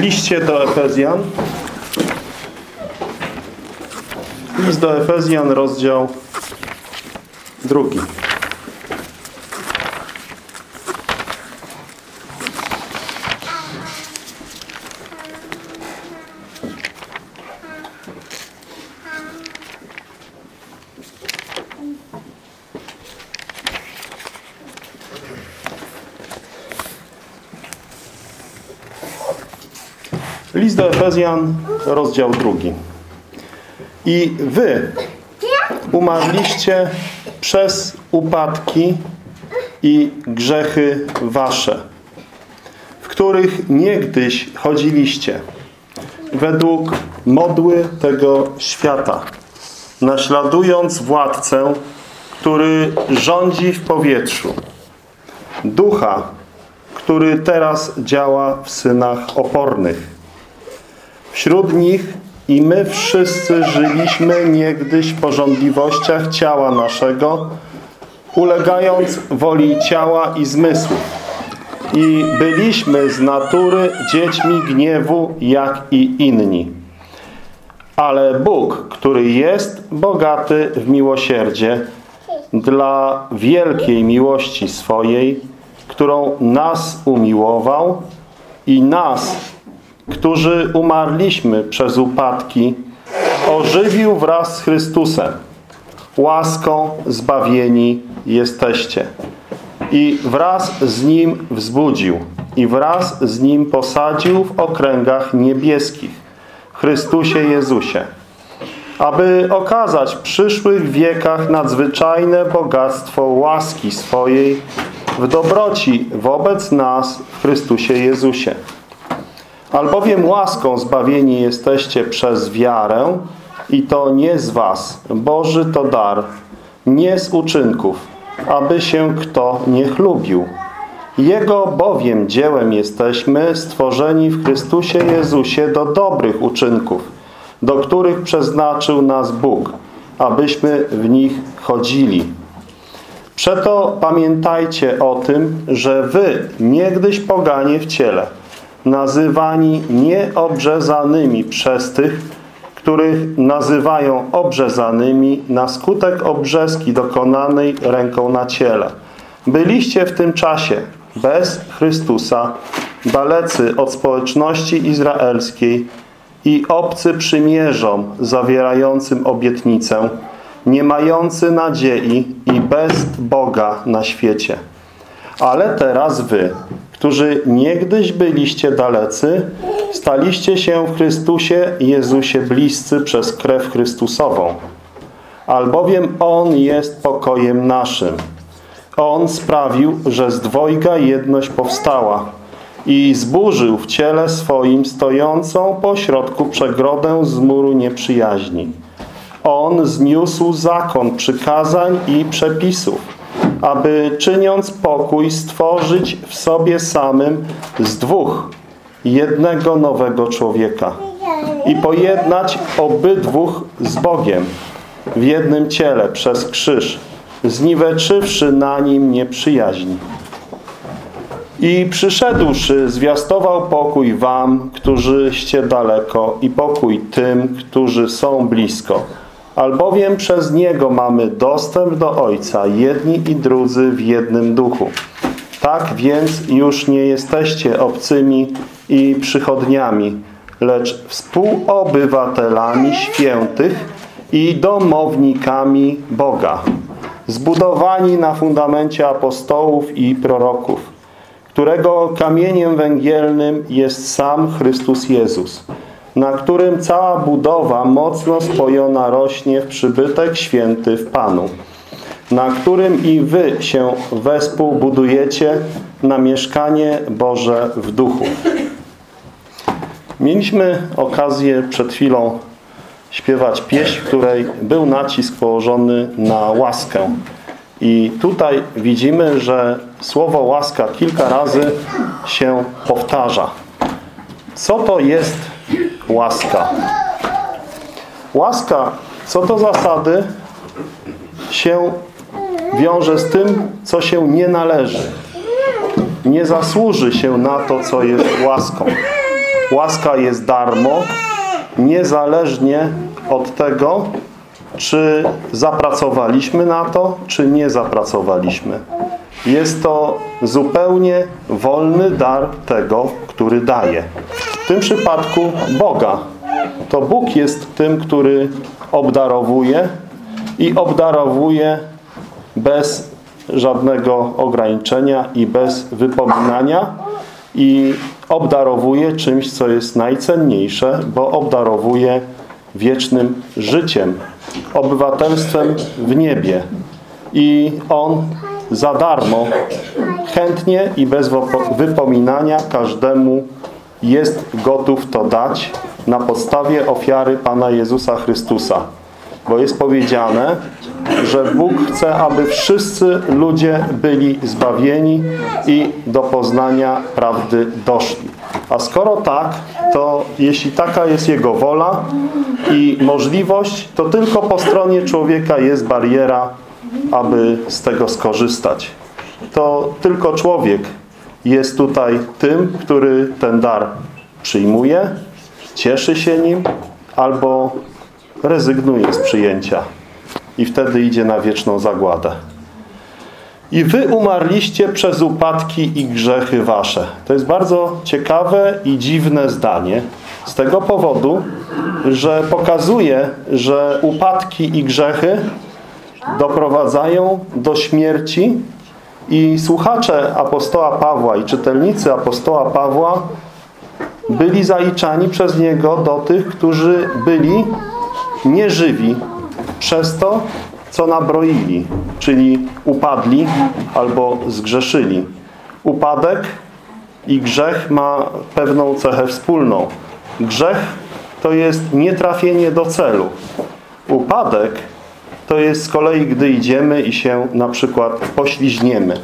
liście do Efezjan. List do Efezjan, rozdział drugi. List do Efezjan, rozdział drugi. I wy umarliście przez upadki i grzechy wasze, w których niegdyś chodziliście, według modły tego świata, naśladując władcę, który rządzi w powietrzu, ducha, który teraz działa w synach opornych. Wśród nich i my wszyscy żyliśmy niegdyś w porządliwościach ciała naszego, ulegając woli ciała i zmysłów. I byliśmy z natury dziećmi gniewu, jak i inni. Ale Bóg, który jest bogaty w miłosierdzie, dla wielkiej miłości swojej, którą nas umiłował i nas, którzy umarliśmy przez upadki, ożywił wraz z Chrystusem. Łaską zbawieni jesteście. I wraz z Nim wzbudził i wraz z Nim posadził w okręgach niebieskich, w Chrystusie Jezusie, aby okazać w przyszłych wiekach nadzwyczajne bogactwo łaski swojej w dobroci wobec nas w Chrystusie Jezusie. Albowiem łaską zbawieni jesteście przez wiarę i to nie z was. Boży to dar, nie z uczynków, aby się kto nie chlubił. Jego bowiem dziełem jesteśmy stworzeni w Chrystusie Jezusie do dobrych uczynków, do których przeznaczył nas Bóg, abyśmy w nich chodzili. Przeto pamiętajcie o tym, że wy, niegdyś poganie w ciele, nazywani nieobrzezanymi przez tych, których nazywają obrzezanymi na skutek obrzeski dokonanej ręką na ciele. Byliście w tym czasie bez Chrystusa, dalecy od społeczności izraelskiej i obcy przymierzom zawierającym obietnicę, nie mający nadziei i bez Boga na świecie. Ale teraz wy, którzy niegdyś byliście dalecy, staliście się w Chrystusie Jezusie bliscy przez krew Chrystusową. Albowiem On jest pokojem naszym. On sprawił, że z dwojga jedność powstała i zburzył w ciele swoim stojącą pośrodku przegrodę z muru nieprzyjaźni. On zniósł zakon przykazań i przepisów, aby czyniąc pokój stworzyć w sobie samym z dwóch jednego nowego człowieka i pojednać obydwóch z Bogiem w jednym ciele przez krzyż, zniweczywszy na nim nieprzyjaźń. I przyszedłszy, zwiastował pokój wam, którzyście daleko i pokój tym, którzy są blisko. Albowiem przez Niego mamy dostęp do Ojca, jedni i drudzy w jednym duchu. Tak więc już nie jesteście obcymi i przychodniami, lecz współobywatelami świętych i domownikami Boga, zbudowani na fundamencie apostołów i proroków, którego kamieniem węgielnym jest sam Chrystus Jezus, na którym cała budowa mocno spojona rośnie w przybytek święty w Panu, na którym i wy się wespół budujecie na mieszkanie Boże w duchu. Mieliśmy okazję przed chwilą śpiewać pieśń, w której był nacisk położony na łaskę. I tutaj widzimy, że słowo łaska kilka razy się powtarza. Co to jest łaska? Łaska, co do zasady, się wiąże z tym, co się nie należy. Nie zasłuży się na to, co jest łaską. łaska jest darmo, niezależnie od tego, czy zapracowaliśmy na to, czy nie zapracowaliśmy. Jest to zupełnie wolny dar tego, który daje. W tym przypadku Boga. To Bóg jest tym, który obdarowuje i obdarowuje bez żadnego ograniczenia i bez wypominania i obdarowuje czymś, co jest najcenniejsze, bo obdarowuje wiecznym życiem, obywatelstwem w niebie. I On za darmo, chętnie i bez wypominania każdemu jest gotów to dać na podstawie ofiary Pana Jezusa Chrystusa. Bo jest powiedziane, że Bóg chce, aby wszyscy ludzie byli zbawieni i do poznania prawdy doszli. A skoro tak, to jeśli taka jest Jego wola i możliwość, to tylko po stronie człowieka jest bariera, aby z tego skorzystać. To tylko człowiek jest tutaj tym, który ten dar przyjmuje, cieszy się nim albo rezygnuje z przyjęcia i wtedy idzie na wieczną zagładę. I wy umarliście przez upadki i grzechy wasze. To jest bardzo ciekawe i dziwne zdanie. Z tego powodu, że pokazuje, że upadki i grzechy doprowadzają do śmierci i słuchacze apostoła Pawła i czytelnicy apostoła Pawła byli zaliczani przez niego do tych, którzy byli nieżywi przez to, co nabroili, czyli upadli albo zgrzeszyli. Upadek i grzech ma pewną cechę wspólną. Grzech to jest nietrafienie do celu. Upadek to jest z kolei, gdy idziemy i się na przykład pośliźniemy.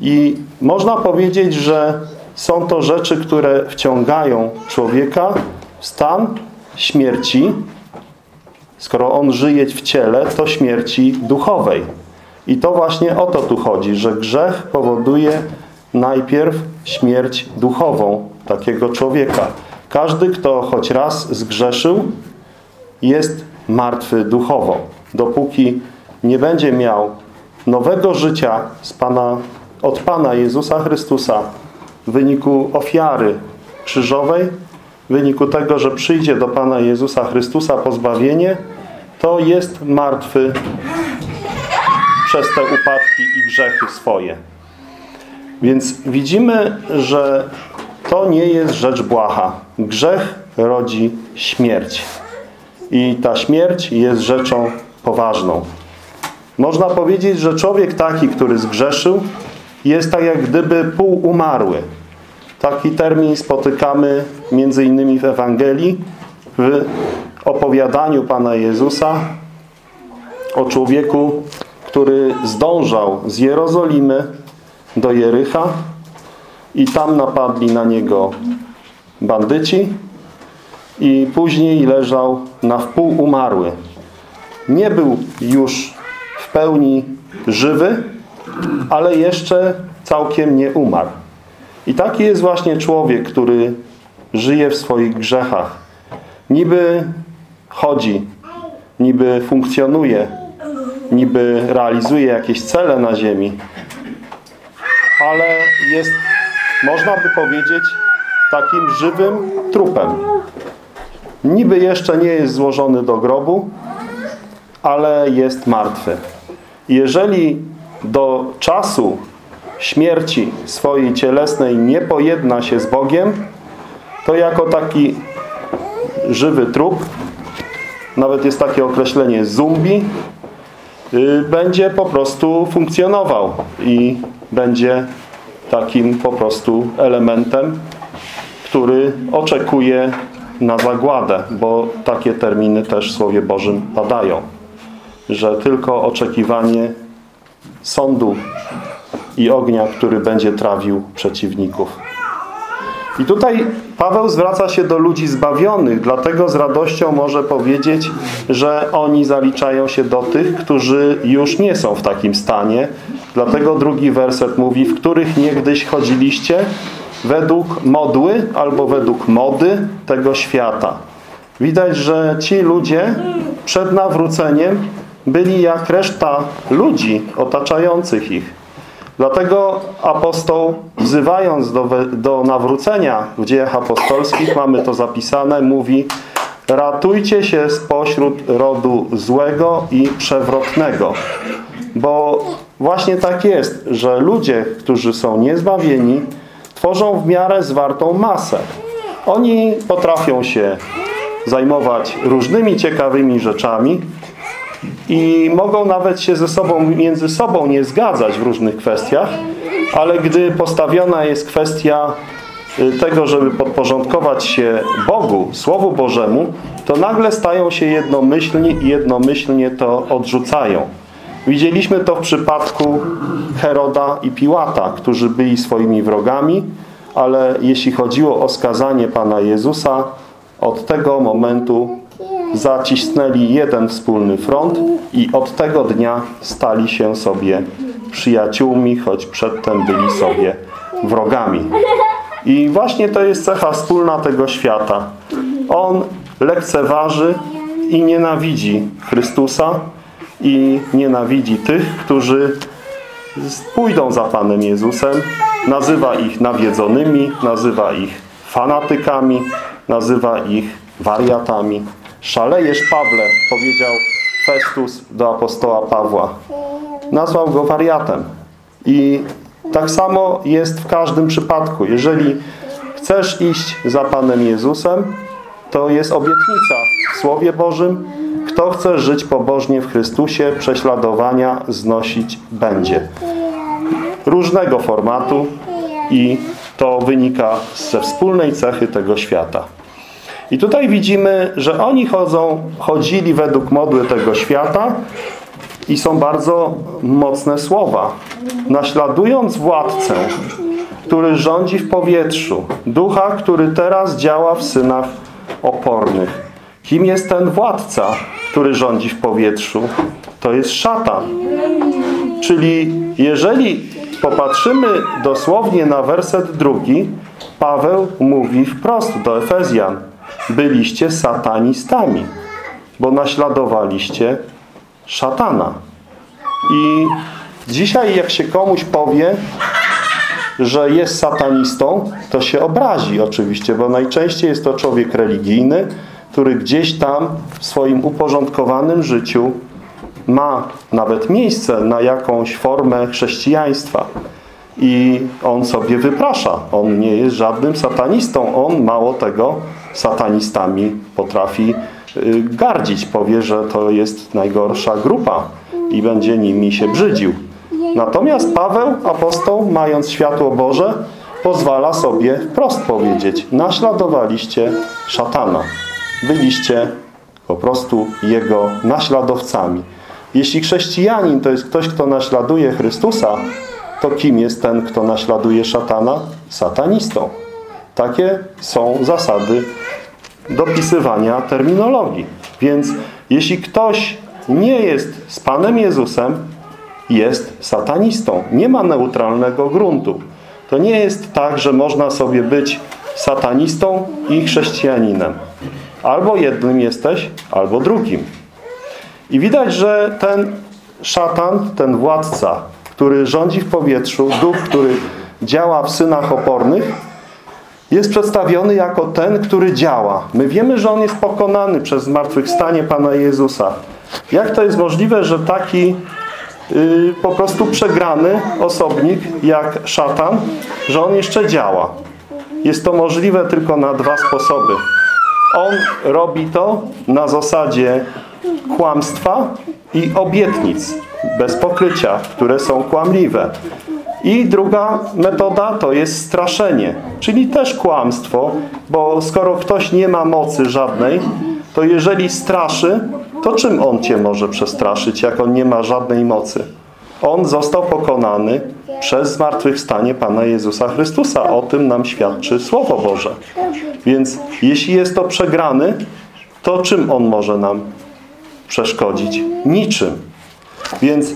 I można powiedzieć, że są to rzeczy, które wciągają człowieka w stan śmierci, Skoro on żyje w ciele, to śmierci duchowej. I to właśnie o to tu chodzi, że grzech powoduje najpierw śmierć duchową takiego człowieka. Każdy, kto choć raz zgrzeszył, jest martwy duchowo. Dopóki nie będzie miał nowego życia z Pana, od Pana Jezusa Chrystusa w wyniku ofiary krzyżowej, w wyniku tego, że przyjdzie do Pana Jezusa Chrystusa pozbawienie, to jest martwy przez te upadki i grzechy swoje. Więc widzimy, że to nie jest rzecz błaha. Grzech rodzi śmierć. I ta śmierć jest rzeczą poważną. Można powiedzieć, że człowiek taki, który zgrzeszył, jest tak jak gdyby półumarły. Taki termin spotykamy między innymi w Ewangelii, w opowiadaniu Pana Jezusa o człowieku, który zdążał z Jerozolimy do Jericha i tam napadli na niego bandyci i później leżał na wpół umarły. Nie był już w pełni żywy, ale jeszcze całkiem nie umarł. I taki jest właśnie człowiek, który żyje w swoich grzechach. Niby chodzi, niby funkcjonuje, niby realizuje jakieś cele na ziemi, ale jest, można by powiedzieć, takim żywym trupem. Niby jeszcze nie jest złożony do grobu, ale jest martwy. Jeżeli do czasu śmierci swojej cielesnej nie pojedna się z Bogiem, to jako taki żywy trup, nawet jest takie określenie zombie, y, będzie po prostu funkcjonował i będzie takim po prostu elementem, który oczekuje na zagładę, bo takie terminy też w Słowie Bożym padają, że tylko oczekiwanie sądu i ognia, który będzie trawił przeciwników. I tutaj Paweł zwraca się do ludzi zbawionych, dlatego z radością może powiedzieć, że oni zaliczają się do tych, którzy już nie są w takim stanie. Dlatego drugi werset mówi, w których niegdyś chodziliście według modły albo według mody tego świata. Widać, że ci ludzie przed nawróceniem byli jak reszta ludzi otaczających ich. Dlatego apostoł wzywając do, do nawrócenia w dziejach apostolskich, mamy to zapisane, mówi ratujcie się spośród rodu złego i przewrotnego. Bo właśnie tak jest, że ludzie, którzy są niezbawieni, tworzą w miarę zwartą masę. Oni potrafią się zajmować różnymi ciekawymi rzeczami i mogą nawet się ze sobą, między sobą nie zgadzać w różnych kwestiach, ale gdy postawiona jest kwestia y, tego, żeby podporządkować się Bogu, Słowu Bożemu, to nagle stają się jednomyślni i jednomyślnie to odrzucają. Widzieliśmy to w przypadku Heroda i Piłata, którzy byli swoimi wrogami, ale jeśli chodziło o skazanie Pana Jezusa, od tego momentu zacisnęli jeden wspólny front i od tego dnia stali się sobie przyjaciółmi, choć przedtem byli sobie wrogami. I właśnie to jest cecha wspólna tego świata. On lekceważy i nienawidzi Chrystusa i nienawidzi tych, którzy pójdą za Panem Jezusem. Nazywa ich nawiedzonymi, nazywa ich fanatykami, nazywa ich wariatami. Szalejesz Pawle, powiedział Festus do apostoła Pawła. Nazwał go wariatem. I tak samo jest w każdym przypadku. Jeżeli chcesz iść za Panem Jezusem, to jest obietnica w Słowie Bożym. Kto chce żyć pobożnie w Chrystusie, prześladowania znosić będzie. Różnego formatu i to wynika ze wspólnej cechy tego świata. I tutaj widzimy, że oni chodzą, chodzili według modły tego świata i są bardzo mocne słowa. Naśladując władcę, który rządzi w powietrzu, ducha, który teraz działa w synach opornych. Kim jest ten władca, który rządzi w powietrzu? To jest szatan. Czyli jeżeli popatrzymy dosłownie na werset drugi, Paweł mówi wprost do Efezjan – byliście satanistami, bo naśladowaliście szatana. I dzisiaj jak się komuś powie, że jest satanistą, to się obrazi oczywiście, bo najczęściej jest to człowiek religijny, który gdzieś tam w swoim uporządkowanym życiu ma nawet miejsce na jakąś formę chrześcijaństwa. I on sobie wyprasza. On nie jest żadnym satanistą. On mało tego satanistami potrafi y, gardzić. Powie, że to jest najgorsza grupa i będzie nimi się brzydził. Natomiast Paweł, apostoł, mając światło Boże, pozwala sobie wprost powiedzieć naśladowaliście szatana. Byliście po prostu jego naśladowcami. Jeśli chrześcijanin to jest ktoś, kto naśladuje Chrystusa, to kim jest ten, kto naśladuje szatana? Satanistą. Takie są zasady dopisywania terminologii. Więc jeśli ktoś nie jest z Panem Jezusem, jest satanistą. Nie ma neutralnego gruntu. To nie jest tak, że można sobie być satanistą i chrześcijaninem. Albo jednym jesteś, albo drugim. I widać, że ten szatan, ten władca, który rządzi w powietrzu, duch, który działa w synach opornych, jest przedstawiony jako ten, który działa. My wiemy, że on jest pokonany przez zmartwychwstanie Pana Jezusa. Jak to jest możliwe, że taki yy, po prostu przegrany osobnik jak szatan, że on jeszcze działa? Jest to możliwe tylko na dwa sposoby. On robi to na zasadzie kłamstwa i obietnic bez pokrycia, które są kłamliwe. I druga metoda to jest straszenie, czyli też kłamstwo, bo skoro ktoś nie ma mocy żadnej, to jeżeli straszy, to czym on cię może przestraszyć, jak on nie ma żadnej mocy? On został pokonany przez zmartwychwstanie Pana Jezusa Chrystusa. O tym nam świadczy Słowo Boże. Więc jeśli jest to przegrany, to czym on może nam przeszkodzić? Niczym. Więc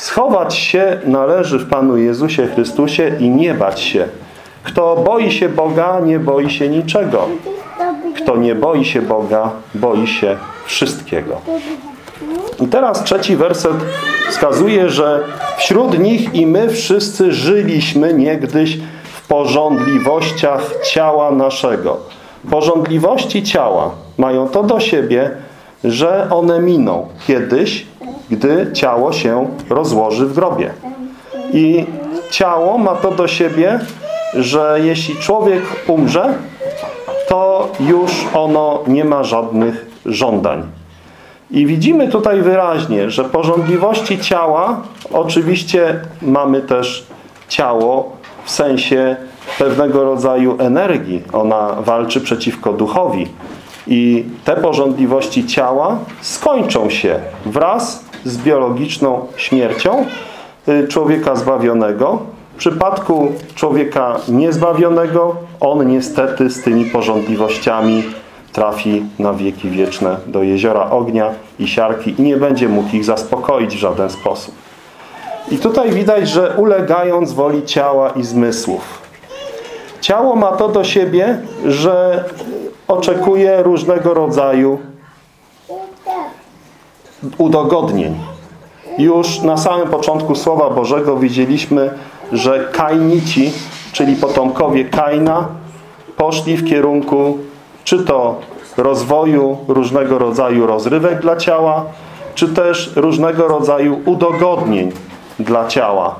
schować się należy w Panu Jezusie Chrystusie i nie bać się. Kto boi się Boga, nie boi się niczego. Kto nie boi się Boga, boi się wszystkiego. I teraz trzeci werset wskazuje, że wśród nich i my wszyscy żyliśmy niegdyś w porządliwościach ciała naszego. Porządliwości ciała mają to do siebie, że one miną kiedyś, gdy ciało się rozłoży w grobie. I ciało ma to do siebie, że jeśli człowiek umrze, to już ono nie ma żadnych żądań. I widzimy tutaj wyraźnie, że porządliwości ciała, oczywiście mamy też ciało w sensie pewnego rodzaju energii. Ona walczy przeciwko duchowi. I te porządliwości ciała skończą się wraz z biologiczną śmiercią y, człowieka zbawionego. W przypadku człowieka niezbawionego, on niestety z tymi porządliwościami trafi na wieki wieczne do jeziora ognia i siarki i nie będzie mógł ich zaspokoić w żaden sposób. I tutaj widać, że ulegając woli ciała i zmysłów. Ciało ma to do siebie, że oczekuje różnego rodzaju udogodnień. Już na samym początku Słowa Bożego widzieliśmy, że Kainici, czyli potomkowie Kaina, poszli w kierunku czy to rozwoju różnego rodzaju rozrywek dla ciała, czy też różnego rodzaju udogodnień dla ciała.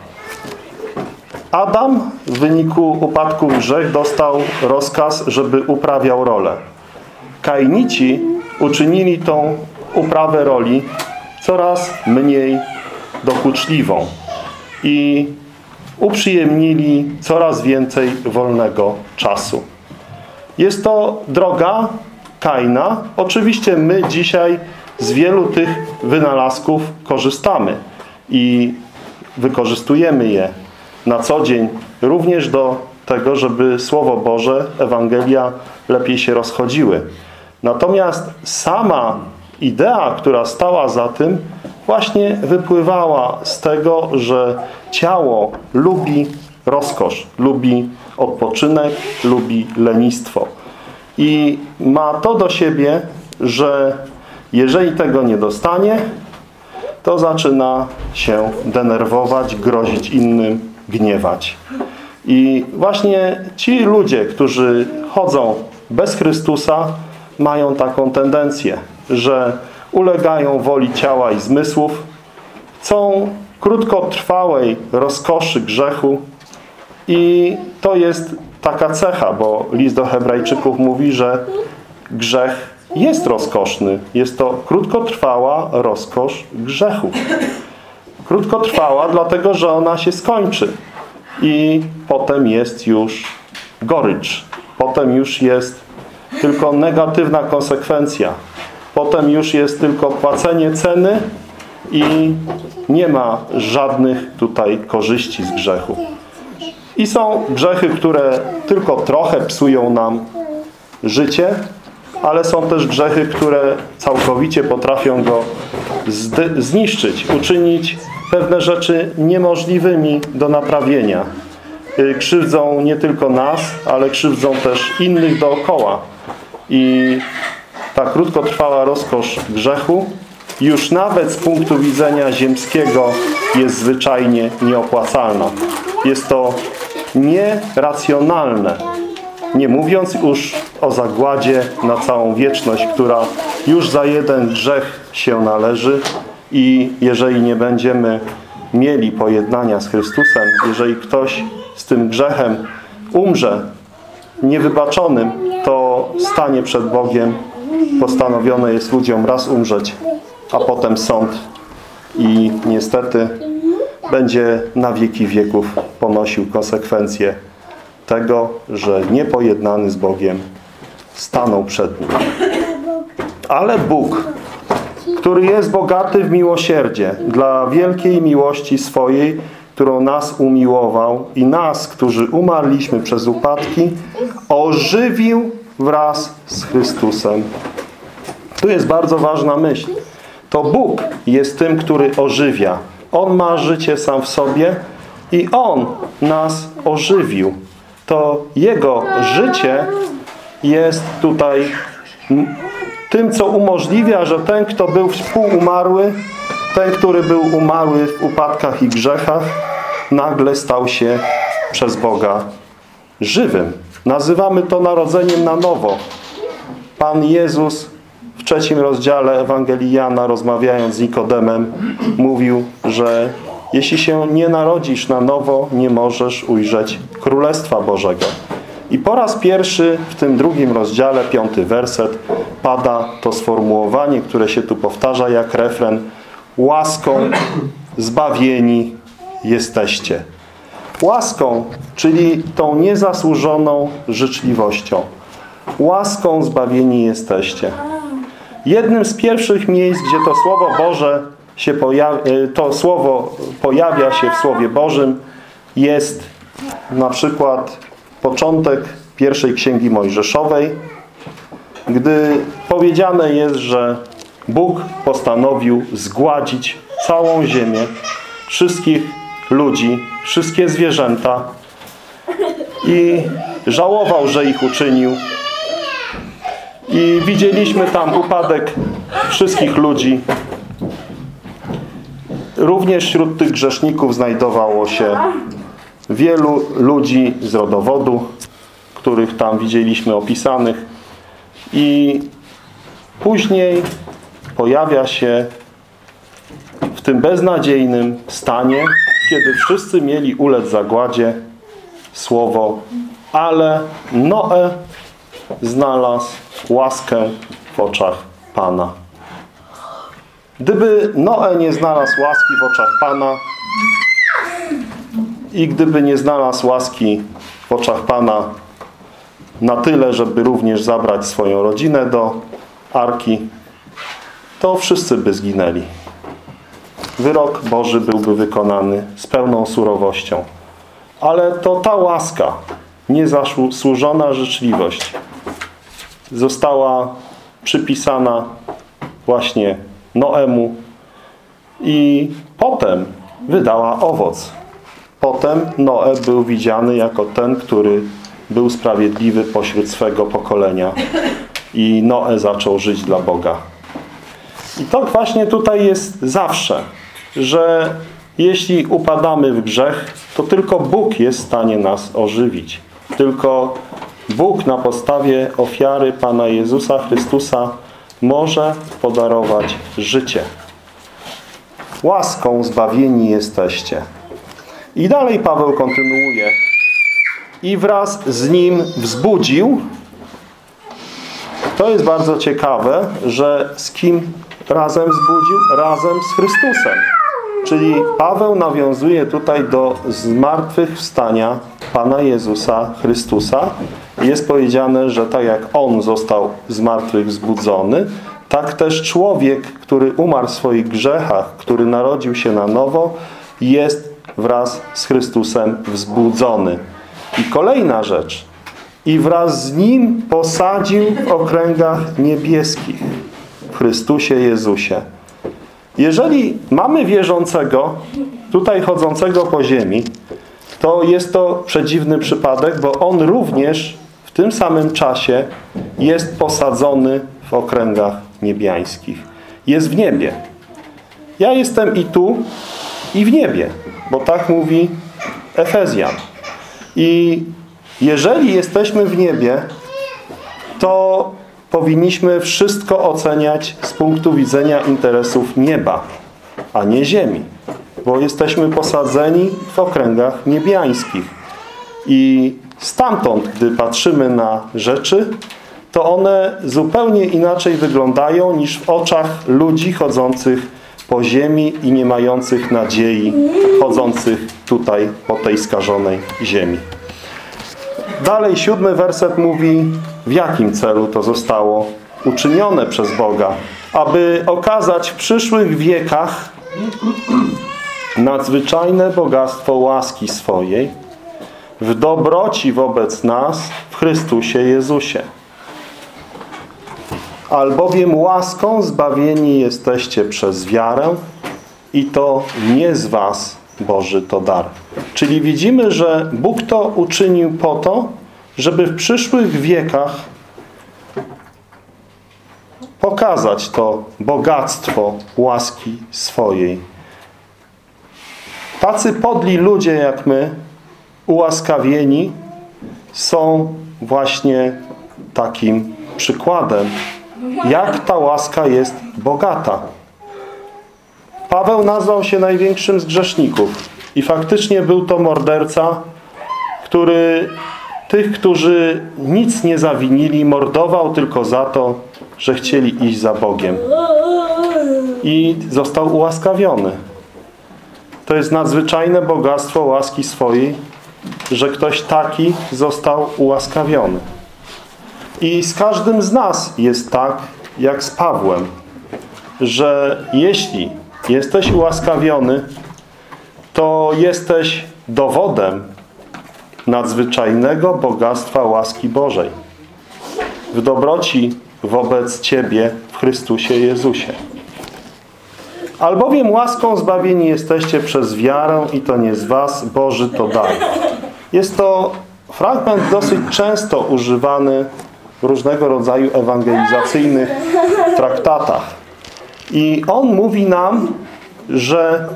Adam w wyniku upadku grzech dostał rozkaz, żeby uprawiał rolę. Kainici uczynili tą uprawę roli coraz mniej dokuczliwą i uprzyjemnili coraz więcej wolnego czasu. Jest to droga Kaina. Oczywiście my dzisiaj z wielu tych wynalazków korzystamy i wykorzystujemy je na co dzień również do tego, żeby Słowo Boże, Ewangelia lepiej się rozchodziły. Natomiast sama idea, która stała za tym, właśnie wypływała z tego, że ciało lubi rozkosz, lubi odpoczynek, lubi lenistwo. I ma to do siebie, że jeżeli tego nie dostanie, to zaczyna się denerwować, grozić innym, gniewać. I właśnie ci ludzie, którzy chodzą bez Chrystusa, mają taką tendencję, że ulegają woli ciała i zmysłów, chcą krótkotrwałej rozkoszy grzechu i to jest taka cecha, bo list do hebrajczyków mówi, że grzech jest rozkoszny. Jest to krótkotrwała rozkosz grzechu. Krótkotrwała, dlatego że ona się skończy. I potem jest już gorycz. Potem już jest tylko negatywna konsekwencja. Potem już jest tylko płacenie ceny i nie ma żadnych tutaj korzyści z grzechu. I są grzechy, które tylko trochę psują nam życie, ale są też grzechy, które całkowicie potrafią go zniszczyć, uczynić pewne rzeczy niemożliwymi do naprawienia. Y, krzywdzą nie tylko nas, ale krzywdzą też innych dookoła. I ta krótkotrwała rozkosz grzechu już nawet z punktu widzenia ziemskiego jest zwyczajnie nieopłacalna. Jest to nieracjonalne. Nie mówiąc już o zagładzie na całą wieczność, która już za jeden grzech się należy i jeżeli nie będziemy mieli pojednania z Chrystusem, jeżeli ktoś z tym grzechem umrze niewybaczonym, to stanie przed Bogiem. Postanowione jest ludziom raz umrzeć, a potem sąd i niestety będzie na wieki wieków ponosił konsekwencje tego, że niepojednany z Bogiem stanął przed Nim. Ale Bóg, który jest bogaty w miłosierdzie dla wielkiej miłości swojej, którą nas umiłował i nas, którzy umarliśmy przez upadki, ożywił wraz z Chrystusem. Tu jest bardzo ważna myśl. To Bóg jest tym, który ożywia. On ma życie sam w sobie i On nas ożywił. to Jego życie jest tutaj tym, co umożliwia, że ten, kto był współumarły, ten, który był umarły w upadkach i grzechach, nagle stał się przez Boga żywym. Nazywamy to narodzeniem na nowo. Pan Jezus w trzecim rozdziale Ewangelii Jana, rozmawiając z Nikodemem, mówił, że jeśli się nie narodzisz na nowo, nie możesz ujrzeć Królestwa Bożego. I po raz pierwszy w tym drugim rozdziale, piąty werset, pada to sformułowanie, które się tu powtarza jak refren łaską zbawieni jesteście. Łaską, czyli tą niezasłużoną życzliwością. Łaską zbawieni jesteście. Jednym z pierwszych miejsc, gdzie to Słowo Boże się pojawia, to Słowo pojawia się w Słowie Bożym jest na przykład początek pierwszej Księgi Mojżeszowej, gdy powiedziane jest, że Bóg postanowił zgładzić całą ziemię, wszystkich ludzi, wszystkie zwierzęta i żałował, że ich uczynił. I widzieliśmy tam upadek wszystkich ludzi. Również wśród tych grzeszników znajdowało się wielu ludzi z rodowodu, których tam widzieliśmy opisanych. I później pojawia się w tym beznadziejnym stanie, kiedy wszyscy mieli ulec zagładzie, słowo, ale Noe znalazł łaskę w oczach Pana. Gdyby Noe nie znalazł łaski w oczach Pana i gdyby nie znalazł łaski w oczach Pana na tyle, żeby również zabrać swoją rodzinę do Arki, to wszyscy by zginęli. Wyrok Boży byłby wykonany z pełną surowością. Ale to ta łaska, niezasłużona życzliwość została przypisana właśnie Noemu i potem wydała owoc. Potem Noe był widziany jako ten, który był sprawiedliwy pośród swego pokolenia i Noe zaczął żyć dla Boga. I to właśnie tutaj jest zawsze, że jeśli upadamy w grzech, to tylko Bóg jest w stanie nas ożywić. Tylko Bóg na podstawie ofiary Pana Jezusa Chrystusa może podarować życie. Łaską zbawieni jesteście. I dalej Paweł kontynuuje. I wraz z nim wzbudził. To jest bardzo ciekawe, że z kim razem wzbudził? Razem z Chrystusem. Czyli Paweł nawiązuje tutaj do zmartwychwstania Pana Jezusa Chrystusa. Jest powiedziane, że tak jak On został z martwych wzbudzony, tak też człowiek, który umarł w swoich grzechach, który narodził się na nowo, jest wraz z Chrystusem wzbudzony. I kolejna rzecz. I wraz z Nim posadził w okręgach niebieskich w Chrystusie Jezusie. Jeżeli mamy wierzącego, tutaj chodzącego po ziemi, to jest to przedziwny przypadek, bo on również w tym samym czasie jest posadzony w okręgach niebiańskich. Jest w niebie. Ja jestem i tu, i w niebie, bo tak mówi Efezjan. I jeżeli jesteśmy w niebie, to powinniśmy wszystko oceniać z punktu widzenia interesów nieba, a nie ziemi. Bo jesteśmy posadzeni w okręgach niebiańskich. I stamtąd, gdy patrzymy na rzeczy, to one zupełnie inaczej wyglądają niż w oczach ludzi chodzących po ziemi i nie mających nadziei, chodzących tutaj po tej skażonej ziemi. Dalej siódmy werset mówi, w jakim celu to zostało uczynione przez Boga. Aby okazać w przyszłych wiekach nadzwyczajne bogactwo łaski swojej w dobroci wobec nas w Chrystusie Jezusie. Albowiem łaską zbawieni jesteście przez wiarę i to nie z was Boży to dar. Czyli widzimy, że Bóg to uczynił po to, żeby w przyszłych wiekach pokazać to bogactwo łaski swojej. Tacy podli ludzie jak my, ułaskawieni, są właśnie takim przykładem, jak ta łaska jest bogata. Paweł nazwał się największym z grzeszników i faktycznie był to morderca, który tych, którzy nic nie zawinili, mordował tylko za to, że chcieli iść za Bogiem. I został ułaskawiony. To jest nadzwyczajne bogactwo łaski swojej, że ktoś taki został ułaskawiony. I z każdym z nas jest tak, jak z Pawłem, że jeśli jesteś ułaskawiony, to jesteś dowodem nadzwyczajnego bogactwa łaski Bożej w dobroci wobec Ciebie w Chrystusie Jezusie. Albowiem łaską zbawieni jesteście przez wiarę i to nie z was, Boży to dar. Jest to fragment dosyć często używany w różnego rodzaju ewangelizacyjnych traktatach. I on mówi nam, że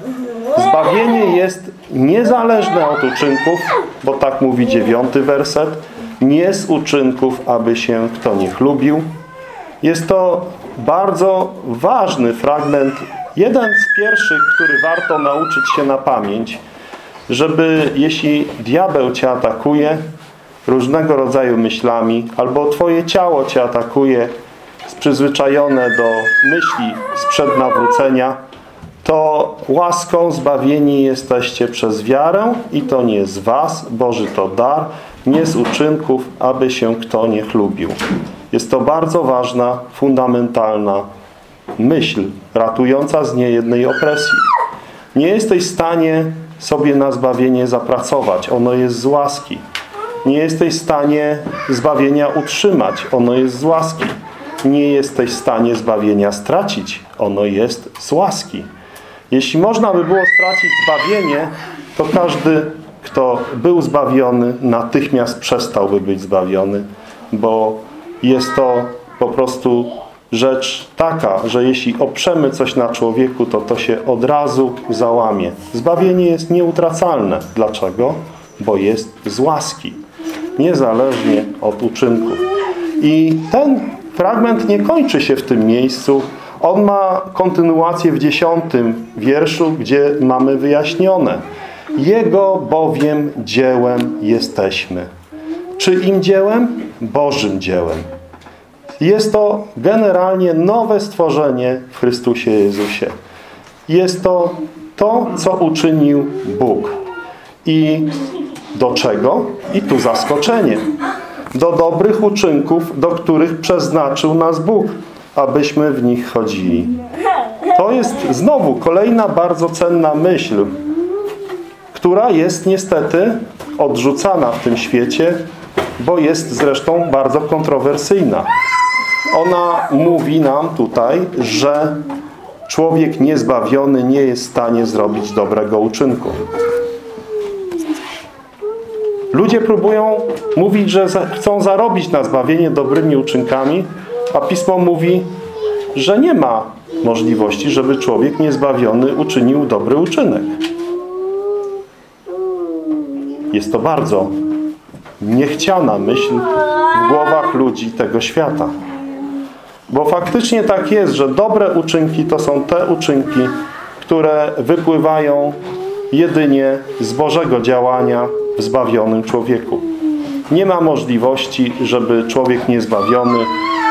zbawienie jest niezależne od uczynków, bo tak mówi dziewiąty werset, nie z uczynków, aby się kto nie chlubił. Jest to bardzo ważny fragment, jeden z pierwszych, który warto nauczyć się na pamięć, żeby jeśli diabeł cię atakuje różnego rodzaju myślami, albo twoje ciało cię atakuje przyzwyczajone do myśli sprzed nawrócenia, to łaską zbawieni jesteście przez wiarę i to nie z was, Boży to dar, nie z uczynków, aby się kto nie chlubił. Jest to bardzo ważna, fundamentalna myśl, ratująca z niejednej opresji. Nie jesteś w stanie sobie na zbawienie zapracować. Ono jest z łaski. Nie jesteś w stanie zbawienia utrzymać. Ono jest z łaski. Nie jesteś w stanie zbawienia stracić. Ono jest z łaski. Jeśli można by było stracić zbawienie, to każdy, kto był zbawiony, natychmiast przestałby być zbawiony, bo jest to po prostu rzecz taka, że jeśli oprzemy coś na człowieku, to to się od razu załamie. Zbawienie jest nieutracalne. Dlaczego? Bo jest z łaski. Niezależnie od uczynków. I ten fragment nie kończy się w tym miejscu. On ma kontynuację w dziesiątym wierszu, gdzie mamy wyjaśnione. Jego bowiem dziełem jesteśmy. Czyim dziełem? Bożym dziełem. Jest to generalnie nowe stworzenie w Chrystusie Jezusie. Jest to to, co uczynił Bóg. I do czego? I tu zaskoczenie. Do dobrych uczynków, do których przeznaczył nas Bóg, abyśmy w nich chodzili. To jest znowu kolejna bardzo cenna myśl, która jest niestety odrzucana w tym świecie, bo jest zresztą bardzo kontrowersyjna. Ona mówi nam tutaj, że człowiek niezbawiony nie jest w stanie zrobić dobrego uczynku. Ludzie próbują mówić, że chcą zarobić na zbawienie dobrymi uczynkami, a Pismo mówi, że nie ma możliwości, żeby człowiek niezbawiony uczynił dobry uczynek. Jest to bardzo niechciana myśl w głowach ludzi tego świata. Bo faktycznie tak jest, że dobre uczynki to są te uczynki, które wypływają jedynie z Bożego działania w zbawionym człowieku. Nie ma możliwości, żeby człowiek niezbawiony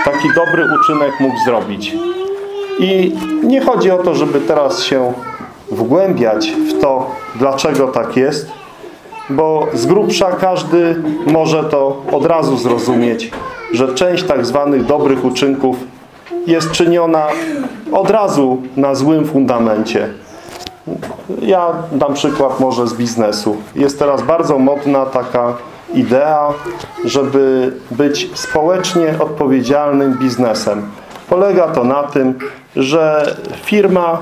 taki dobry uczynek mógł zrobić. I nie chodzi o to, żeby teraz się wgłębiać w to, dlaczego tak jest, bo z grubsza każdy może to od razu zrozumieć, że część tak zwanych dobrych uczynków jest czyniona od razu na złym fundamencie. Ja dam przykład może z biznesu. Jest teraz bardzo modna taka idea, żeby być społecznie odpowiedzialnym biznesem. Polega to na tym, że firma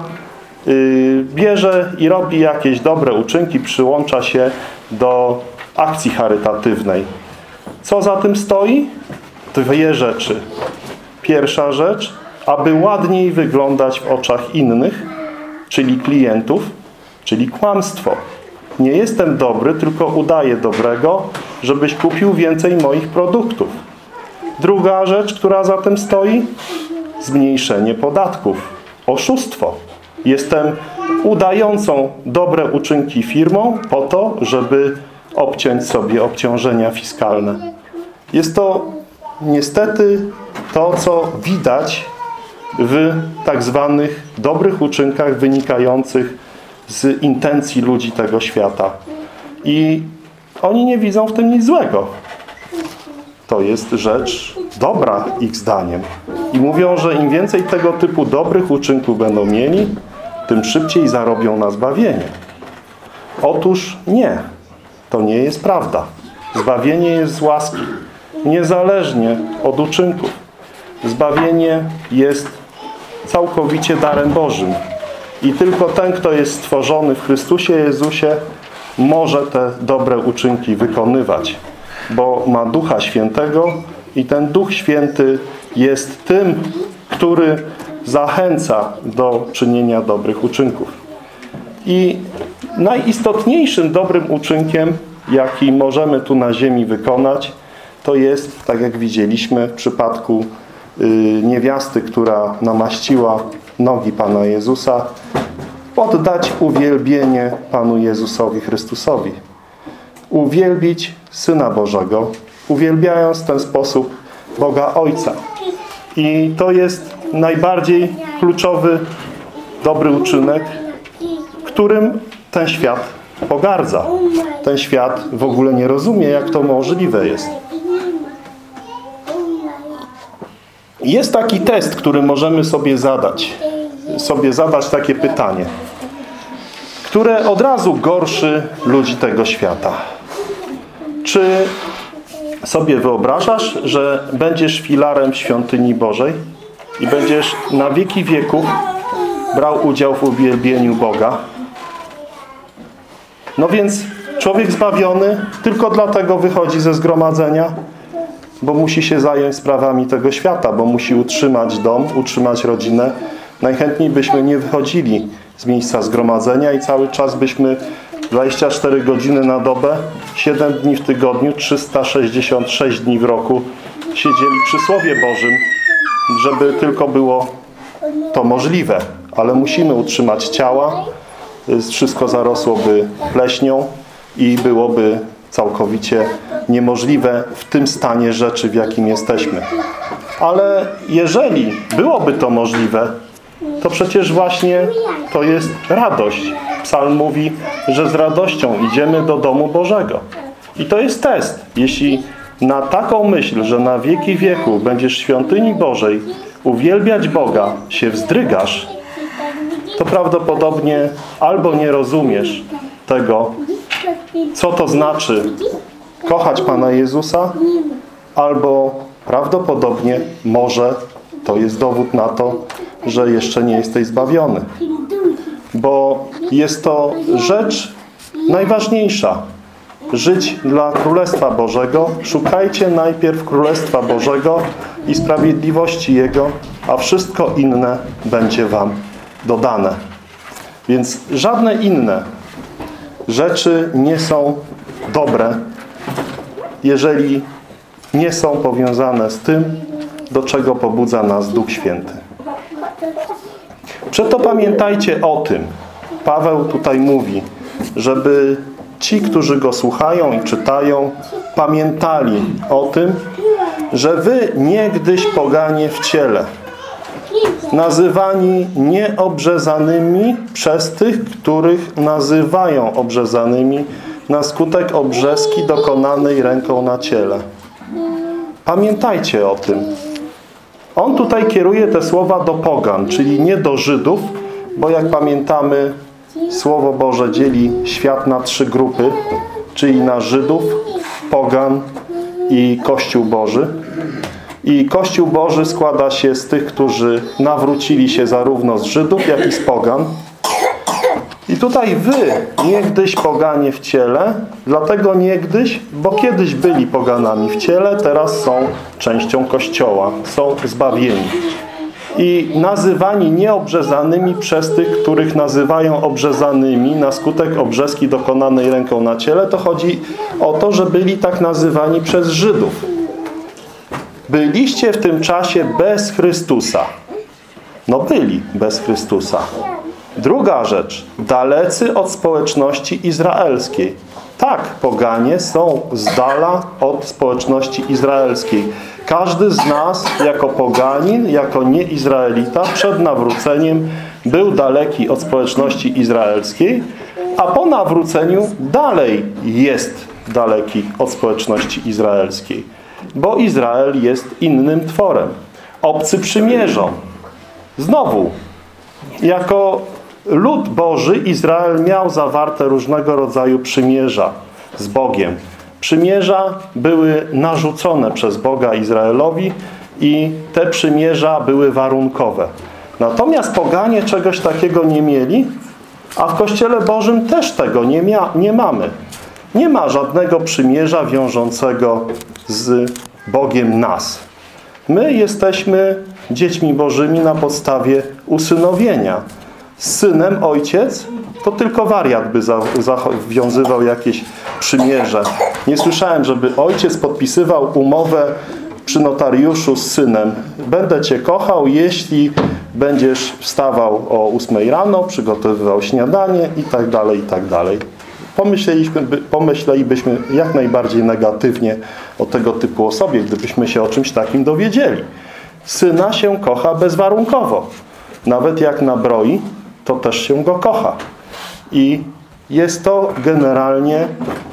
yy, bierze i robi jakieś dobre uczynki, przyłącza się do akcji charytatywnej. Co za tym stoi? Dwie rzeczy. Pierwsza rzecz, aby ładniej wyglądać w oczach innych, czyli klientów, czyli kłamstwo. Nie jestem dobry, tylko udaję dobrego, żebyś kupił więcej moich produktów. Druga rzecz, która za tym stoi, zmniejszenie podatków, oszustwo. Jestem udającą dobre uczynki firmą po to, żeby obciąć sobie obciążenia fiskalne. Jest to niestety to, co widać w tak zwanych dobrych uczynkach wynikających z intencji ludzi tego świata. I oni nie widzą w tym nic złego. To jest rzecz dobra ich zdaniem. I mówią, że im więcej tego typu dobrych uczynków będą mieli, tym szybciej zarobią na zbawienie. Otóż nie. To nie jest prawda. Zbawienie jest z łaski. Niezależnie od uczynków. Zbawienie jest całkowicie darem Bożym. I tylko ten, kto jest stworzony w Chrystusie Jezusie, może te dobre uczynki wykonywać. Bo ma Ducha Świętego i ten Duch Święty jest tym, który zachęca do czynienia dobrych uczynków. I najistotniejszym dobrym uczynkiem, jaki możemy tu na ziemi wykonać, to jest, tak jak widzieliśmy w przypadku y, niewiasty, która namaściła nogi Pana Jezusa, oddać uwielbienie Panu Jezusowi Chrystusowi. Uwielbić Syna Bożego, uwielbiając w ten sposób Boga Ojca. I to jest najbardziej kluczowy, dobry uczynek, którym ten świat pogardza. Ten świat w ogóle nie rozumie, jak to możliwe jest. Jest taki test, który możemy sobie zadać. Sobie zadać takie pytanie, które od razu gorszy ludzi tego świata. Czy sobie wyobrażasz, że będziesz filarem świątyni Bożej i będziesz na wieki wieków brał udział w uwielbieniu Boga? No więc człowiek zbawiony tylko dlatego wychodzi ze zgromadzenia, bo musi się zająć sprawami tego świata, bo musi utrzymać dom, utrzymać rodzinę. Najchętniej byśmy nie wychodzili z miejsca zgromadzenia i cały czas byśmy 24 godziny na dobę, 7 dni w tygodniu, 366 dni w roku siedzieli przy Słowie Bożym, żeby tylko było to możliwe. Ale musimy utrzymać ciała, wszystko zarosłoby pleśnią i byłoby całkowicie niemożliwe w tym stanie rzeczy, w jakim jesteśmy. Ale jeżeli byłoby to możliwe, to przecież właśnie to jest radość. Psalm mówi, że z radością idziemy do domu Bożego. I to jest test. Jeśli na taką myśl, że na wieki wieku będziesz w świątyni Bożej uwielbiać Boga, się wzdrygasz, to prawdopodobnie albo nie rozumiesz tego, co to znaczy kochać Pana Jezusa, albo prawdopodobnie może to jest dowód na to, że jeszcze nie jesteś zbawiony. Bo jest to rzecz najważniejsza. Żyć dla Królestwa Bożego. Szukajcie najpierw Królestwa Bożego i sprawiedliwości Jego, a wszystko inne będzie wam dodane. Więc żadne inne rzeczy nie są dobre, jeżeli nie są powiązane z tym, do czego pobudza nas Duch Święty. Przeto pamiętajcie o tym. Paweł tutaj mówi, żeby ci, którzy go słuchają i czytają, pamiętali o tym, że wy niegdyś poganie w ciele, nazywani nieobrzezanymi przez tych, których nazywają obrzezanymi na skutek obrzeski dokonanej ręką na ciele. Pamiętajcie o tym. On tutaj kieruje te słowa do pogan, czyli nie do Żydów, bo jak pamiętamy, Słowo Boże dzieli świat na trzy grupy, czyli na Żydów, pogan i Kościół Boży. I Kościół Boży składa się z tych, którzy nawrócili się zarówno z Żydów, jak i z pogan. I tutaj wy, niegdyś poganie w ciele, dlatego niegdyś, bo kiedyś byli poganami w ciele, teraz są częścią Kościoła, są zbawieni. I nazywani nieobrzezanymi przez tych, których nazywają obrzezanymi na skutek obrzeski dokonanej ręką na ciele, to chodzi o to, że byli tak nazywani przez Żydów. Byliście w tym czasie bez Chrystusa. No byli bez Chrystusa. Druga rzecz. Dalecy od społeczności izraelskiej. Tak, poganie są z dala od społeczności izraelskiej. Każdy z nas jako poganin, jako nieizraelita przed nawróceniem był daleki od społeczności izraelskiej, a po nawróceniu dalej jest daleki od społeczności izraelskiej. Bo Izrael jest innym tworem. Obcy przymierzą. Znowu, jako lud Boży Izrael miał zawarte różnego rodzaju przymierza z Bogiem. Przymierza były narzucone przez Boga Izraelowi i te przymierza były warunkowe. Natomiast poganie czegoś takiego nie mieli, a w Kościele Bożym też tego nie, nie mamy. Nie ma żadnego przymierza wiążącego z Bogiem nas. My jesteśmy dziećmi Bożymi na podstawie usynowienia. Synem ojciec to tylko wariat by zawiązywał jakieś przymierze. Nie słyszałem, żeby ojciec podpisywał umowę przy notariuszu z synem. Będę Cię kochał, jeśli będziesz wstawał o 8 rano, przygotowywał śniadanie i tak dalej, i tak dalej. Pomyślelibyśmy jak najbardziej negatywnie o tego typu osobie, gdybyśmy się o czymś takim dowiedzieli. Syna się kocha bezwarunkowo. Nawet jak nabroi, to też się go kocha. I jest to generalnie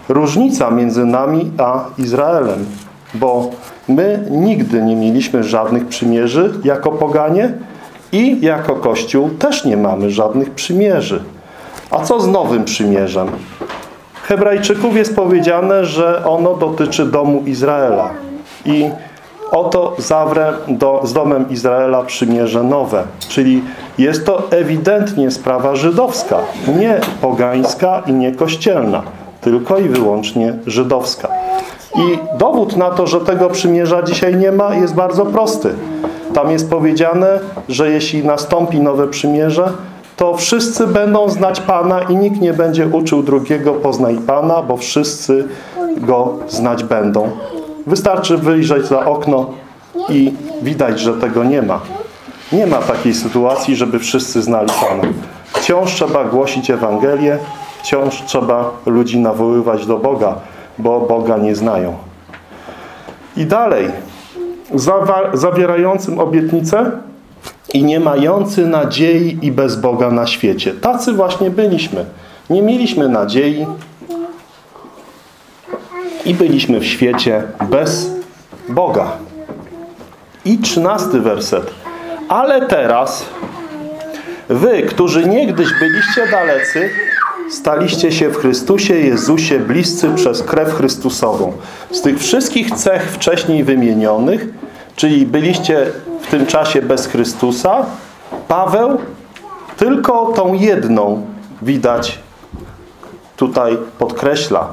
różnica między nami a Izraelem. Bo my nigdy nie mieliśmy żadnych przymierzy jako poganie i jako Kościół też nie mamy żadnych przymierzy. A co z nowym przymierzem? Hebrajczyków jest powiedziane, że ono dotyczy domu Izraela. I oto zawrę do, z domem Izraela przymierze nowe. Czyli jest to ewidentnie sprawa żydowska, nie pogańska i nie kościelna, tylko i wyłącznie żydowska. I dowód na to, że tego przymierza dzisiaj nie ma jest bardzo prosty. Tam jest powiedziane, że jeśli nastąpi nowe przymierze, to wszyscy będą znać Pana i nikt nie będzie uczył drugiego poznaj Pana, bo wszyscy Go znać będą. Wystarczy wyjrzeć za okno i widać, że tego nie ma. Nie ma takiej sytuacji, żeby wszyscy znali Pana. Wciąż trzeba głosić Ewangelię, wciąż trzeba ludzi nawoływać do Boga, bo Boga nie znają. I dalej, zawierającym obietnicę i nie mający nadziei i bez Boga na świecie. Tacy właśnie byliśmy. Nie mieliśmy nadziei i byliśmy w świecie bez Boga. I trzynasty werset. Ale teraz wy, którzy niegdyś byliście dalecy, staliście się w Chrystusie Jezusie bliscy przez krew Chrystusową. Z tych wszystkich cech wcześniej wymienionych, czyli byliście w tym czasie bez Chrystusa, Paweł tylko tą jedną widać tutaj podkreśla.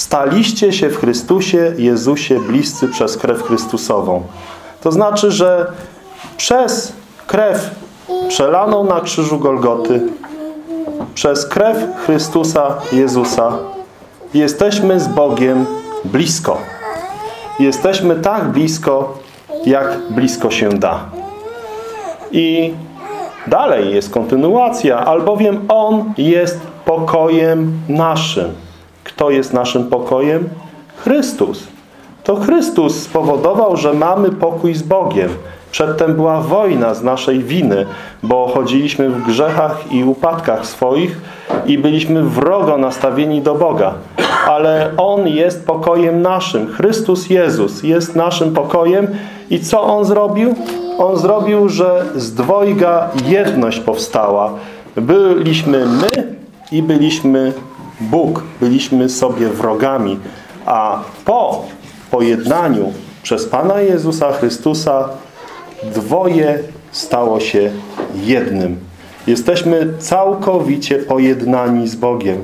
Staliście się w Chrystusie Jezusie bliscy przez krew Chrystusową. To znaczy, że przez krew przelaną na krzyżu Golgoty, przez krew Chrystusa Jezusa jesteśmy z Bogiem blisko. Jesteśmy tak blisko, jak blisko się da. I dalej jest kontynuacja, albowiem On jest pokojem naszym. Kto jest naszym pokojem? Chrystus. To Chrystus spowodował, że mamy pokój z Bogiem. Przedtem była wojna z naszej winy, bo chodziliśmy w grzechach i upadkach swoich i byliśmy wrogo nastawieni do Boga. Ale On jest pokojem naszym. Chrystus Jezus jest naszym pokojem. I co On zrobił? On zrobił, że z dwojga jedność powstała. Byliśmy my i byliśmy Bóg. Byliśmy sobie wrogami. A po pojednaniu przez Pana Jezusa Chrystusa dwoje stało się jednym. Jesteśmy całkowicie pojednani z Bogiem.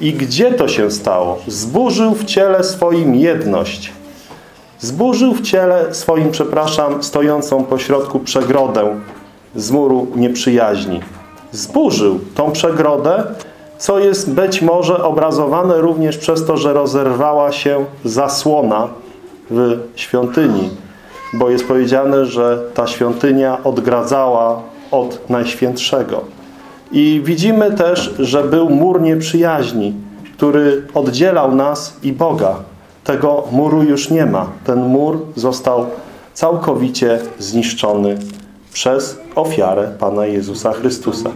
I gdzie to się stało? Zburzył w ciele swoim jedność. Zburzył w ciele swoim, przepraszam, stojącą pośrodku przegrodę z muru nieprzyjaźni. Zburzył tą przegrodę, co jest być może obrazowane również przez to, że rozerwała się zasłona w świątyni. Bo jest powiedziane, że ta świątynia odgradzała od Najświętszego. I widzimy też, że był mur nieprzyjaźni, który oddzielał nas i Boga. Tego muru już nie ma. Ten mur został całkowicie zniszczony przez ofiarę Pana Jezusa Chrystusa.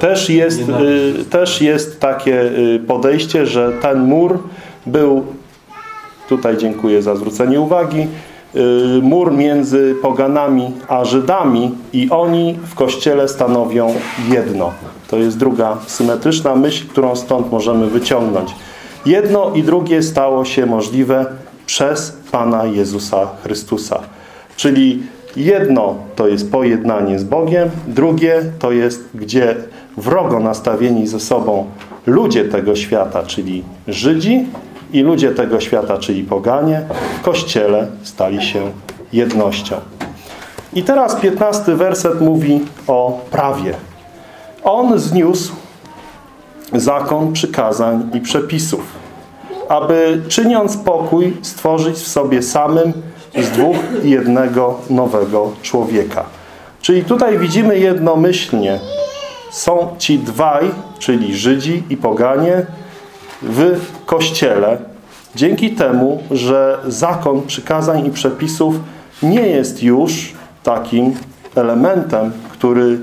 Też jest, y, też jest takie y, podejście, że ten mur był, tutaj dziękuję za zwrócenie uwagi, y, mur między poganami a Żydami i oni w Kościele stanowią jedno. To jest druga symetryczna myśl, którą stąd możemy wyciągnąć. Jedno i drugie stało się możliwe przez Pana Jezusa Chrystusa. Czyli jedno to jest pojednanie z Bogiem, drugie to jest, gdzie wrogo nastawieni ze sobą ludzie tego świata, czyli Żydzi i ludzie tego świata, czyli poganie, w Kościele stali się jednością. I teraz piętnasty werset mówi o prawie. On zniósł zakon przykazań i przepisów, aby czyniąc pokój stworzyć w sobie samym z dwóch jednego nowego człowieka. Czyli tutaj widzimy jednomyślnie są ci dwaj, czyli Żydzi i poganie w Kościele dzięki temu, że zakon przykazań i przepisów nie jest już takim elementem, który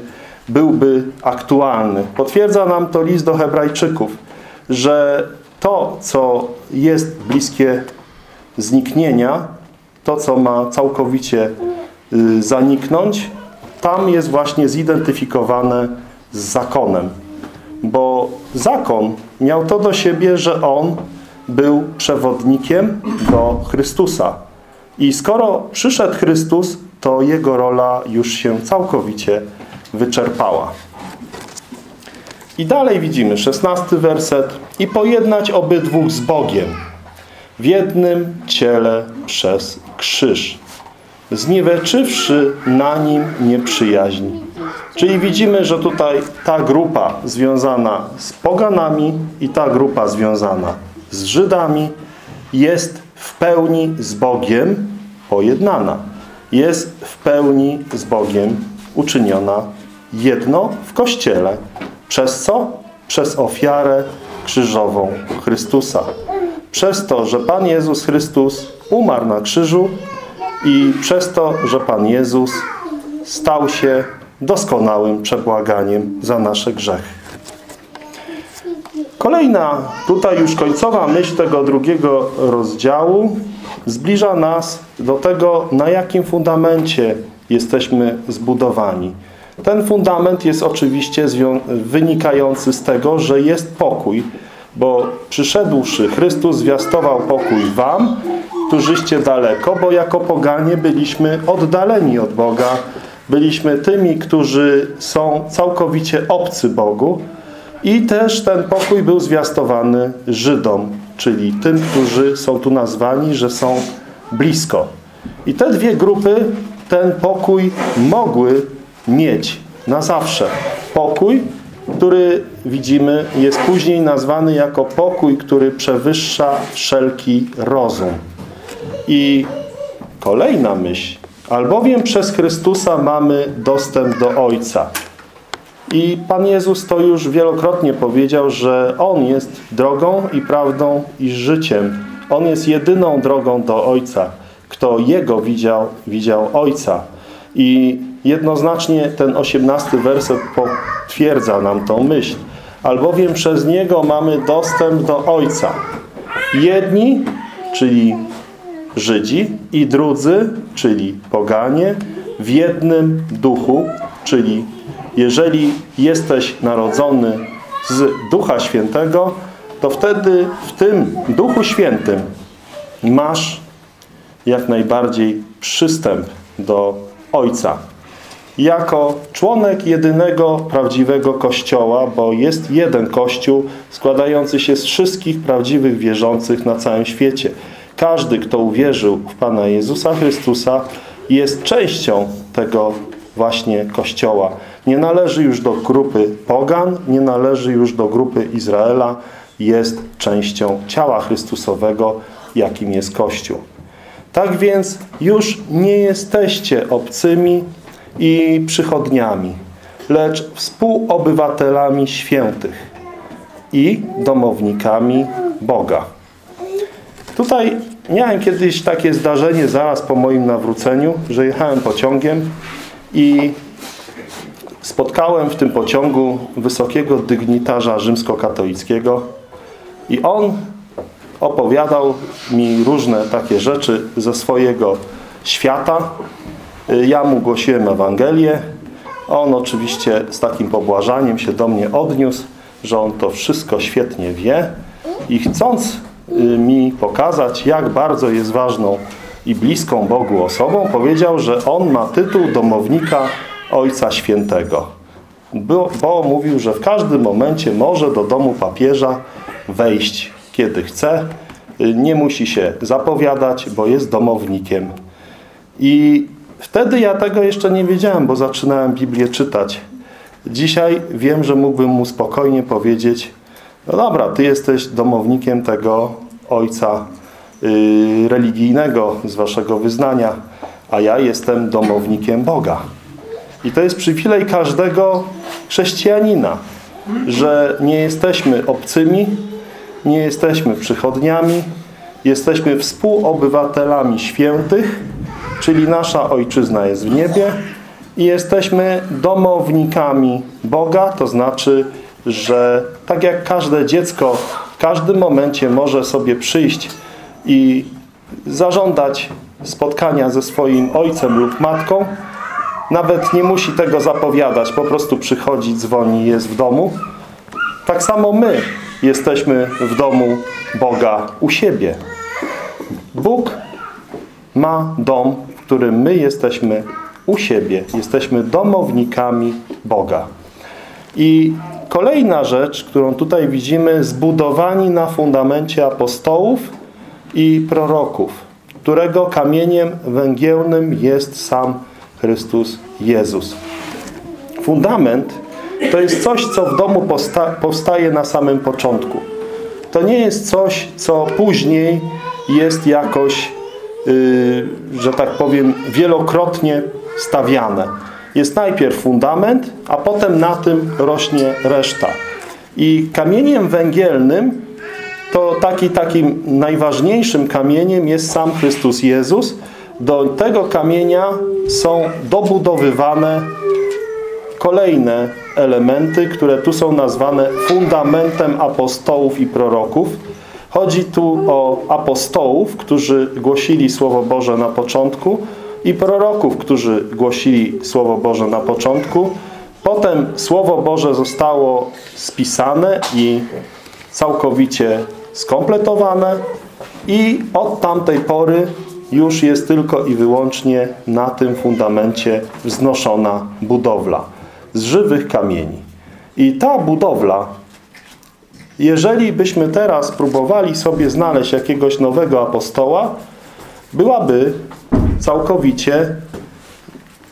byłby aktualny. Potwierdza nam to list do hebrajczyków, że to, co jest bliskie zniknienia, to, co ma całkowicie y, zaniknąć, tam jest właśnie zidentyfikowane z zakonem. Bo zakon miał to do siebie, że on był przewodnikiem do Chrystusa. I skoro przyszedł Chrystus, to jego rola już się całkowicie wyczerpała. I dalej widzimy, szesnasty werset. I pojednać obydwóch z Bogiem w jednym ciele przez krzyż, zniweczywszy na nim nieprzyjaźń. Czyli widzimy, że tutaj ta grupa związana z poganami i ta grupa związana z Żydami jest w pełni z Bogiem pojednana. Jest w pełni z Bogiem uczyniona jedno w Kościele. Przez co? Przez ofiarę krzyżową Chrystusa. Przez to, że Pan Jezus Chrystus umarł na krzyżu i przez to, że Pan Jezus stał się doskonałym przebłaganiem za nasze grzechy. Kolejna, tutaj już końcowa myśl tego drugiego rozdziału zbliża nas do tego, na jakim fundamencie jesteśmy zbudowani. Ten fundament jest oczywiście wynikający z tego, że jest pokój, bo przyszedłszy Chrystus zwiastował pokój wam, którzyście daleko, bo jako poganie byliśmy oddaleni od Boga, byliśmy tymi, którzy są całkowicie obcy Bogu i też ten pokój był zwiastowany Żydom, czyli tym, którzy są tu nazwani, że są blisko. I te dwie grupy ten pokój mogły mieć na zawsze. Pokój, który widzimy jest później nazwany jako pokój, który przewyższa wszelki rozum. I kolejna myśl. Albowiem przez Chrystusa mamy dostęp do Ojca. I Pan Jezus to już wielokrotnie powiedział, że On jest drogą i prawdą i życiem. On jest jedyną drogą do Ojca. Kto Jego widział, widział Ojca. I jednoznacznie ten osiemnasty werset potwierdza nam tą myśl. Albowiem przez Niego mamy dostęp do Ojca. Jedni, czyli Żydzi i drudzy, czyli poganie, w jednym duchu, czyli jeżeli jesteś narodzony z Ducha Świętego, to wtedy w tym Duchu Świętym masz jak najbardziej przystęp do Ojca. jako członek jedynego prawdziwego Kościoła, bo jest jeden Kościół składający się z wszystkich prawdziwych wierzących na całym świecie. Każdy, kto uwierzył w Pana Jezusa Chrystusa jest częścią tego właśnie Kościoła. Nie należy już do grupy pogan, nie należy już do grupy Izraela, jest częścią ciała Chrystusowego, jakim jest Kościół. Tak więc już nie jesteście obcymi i przychodniami, lecz współobywatelami świętych i domownikami Boga. Tutaj miałem kiedyś takie zdarzenie zaraz po moim nawróceniu, że jechałem pociągiem i spotkałem w tym pociągu wysokiego dygnitarza rzymskokatolickiego i on opowiadał mi różne takie rzeczy ze swojego świata. Ja mu głosiłem Ewangelię. On oczywiście z takim pobłażaniem się do mnie odniósł, że on to wszystko świetnie wie i chcąc mi pokazać, jak bardzo jest ważną i bliską Bogu osobą, powiedział, że on ma tytuł domownika Ojca Świętego. Bo, bo mówił, że w każdym momencie może do domu papieża wejść kiedy chce. Nie musi się zapowiadać, bo jest domownikiem. I wtedy ja tego jeszcze nie wiedziałem, bo zaczynałem Biblię czytać. Dzisiaj wiem, że mógłbym mu spokojnie powiedzieć no dobra, ty jesteś domownikiem tego ojca yy, religijnego z waszego wyznania, a ja jestem domownikiem Boga. I to jest przywilej każdego chrześcijanina, że nie jesteśmy obcymi, nie jesteśmy przychodniami, jesteśmy współobywatelami świętych, czyli nasza Ojczyzna jest w niebie i jesteśmy domownikami Boga, to znaczy, że tak jak każde dziecko w każdym momencie może sobie przyjść i zażądać spotkania ze swoim ojcem lub matką, nawet nie musi tego zapowiadać, po prostu przychodzi, dzwoni, jest w domu. Tak samo my jesteśmy w domu Boga u siebie. Bóg ma dom, w którym my jesteśmy u siebie. Jesteśmy domownikami Boga. I kolejna rzecz, którą tutaj widzimy, zbudowani na fundamencie apostołów i proroków, którego kamieniem węgielnym jest sam Chrystus Jezus. Fundament to jest coś, co w domu powstaje na samym początku. To nie jest coś, co później jest jakoś, yy, że tak powiem, wielokrotnie stawiane. Jest najpierw fundament, a potem na tym rośnie reszta. I kamieniem węgielnym to taki, takim najważniejszym kamieniem jest sam Chrystus Jezus. Do tego kamienia są dobudowywane kolejne elementy, które tu są nazwane fundamentem apostołów i proroków. Chodzi tu o apostołów, którzy głosili Słowo Boże na początku i proroków, którzy głosili Słowo Boże na początku. Potem Słowo Boże zostało spisane i całkowicie skompletowane i od tamtej pory już jest tylko i wyłącznie na tym fundamencie wznoszona budowla z żywych kamieni. I ta budowla, jeżeli byśmy teraz próbowali sobie znaleźć jakiegoś nowego apostoła, byłaby całkowicie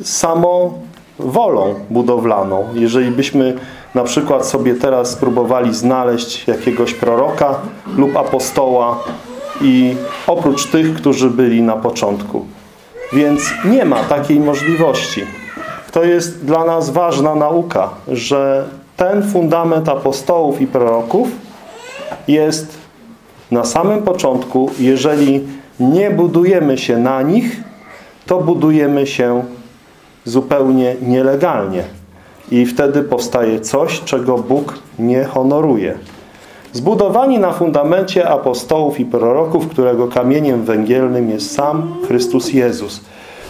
samą wolą budowlaną. Jeżeli byśmy na przykład sobie teraz spróbowali znaleźć jakiegoś proroka lub apostoła i oprócz tych, którzy byli na początku. Więc nie ma takiej możliwości. To jest dla nas ważna nauka, że ten fundament apostołów i proroków jest na samym początku, jeżeli nie budujemy się na nich, to budujemy się zupełnie nielegalnie. I wtedy powstaje coś, czego Bóg nie honoruje. Zbudowani na fundamencie apostołów i proroków, którego kamieniem węgielnym jest sam Chrystus Jezus.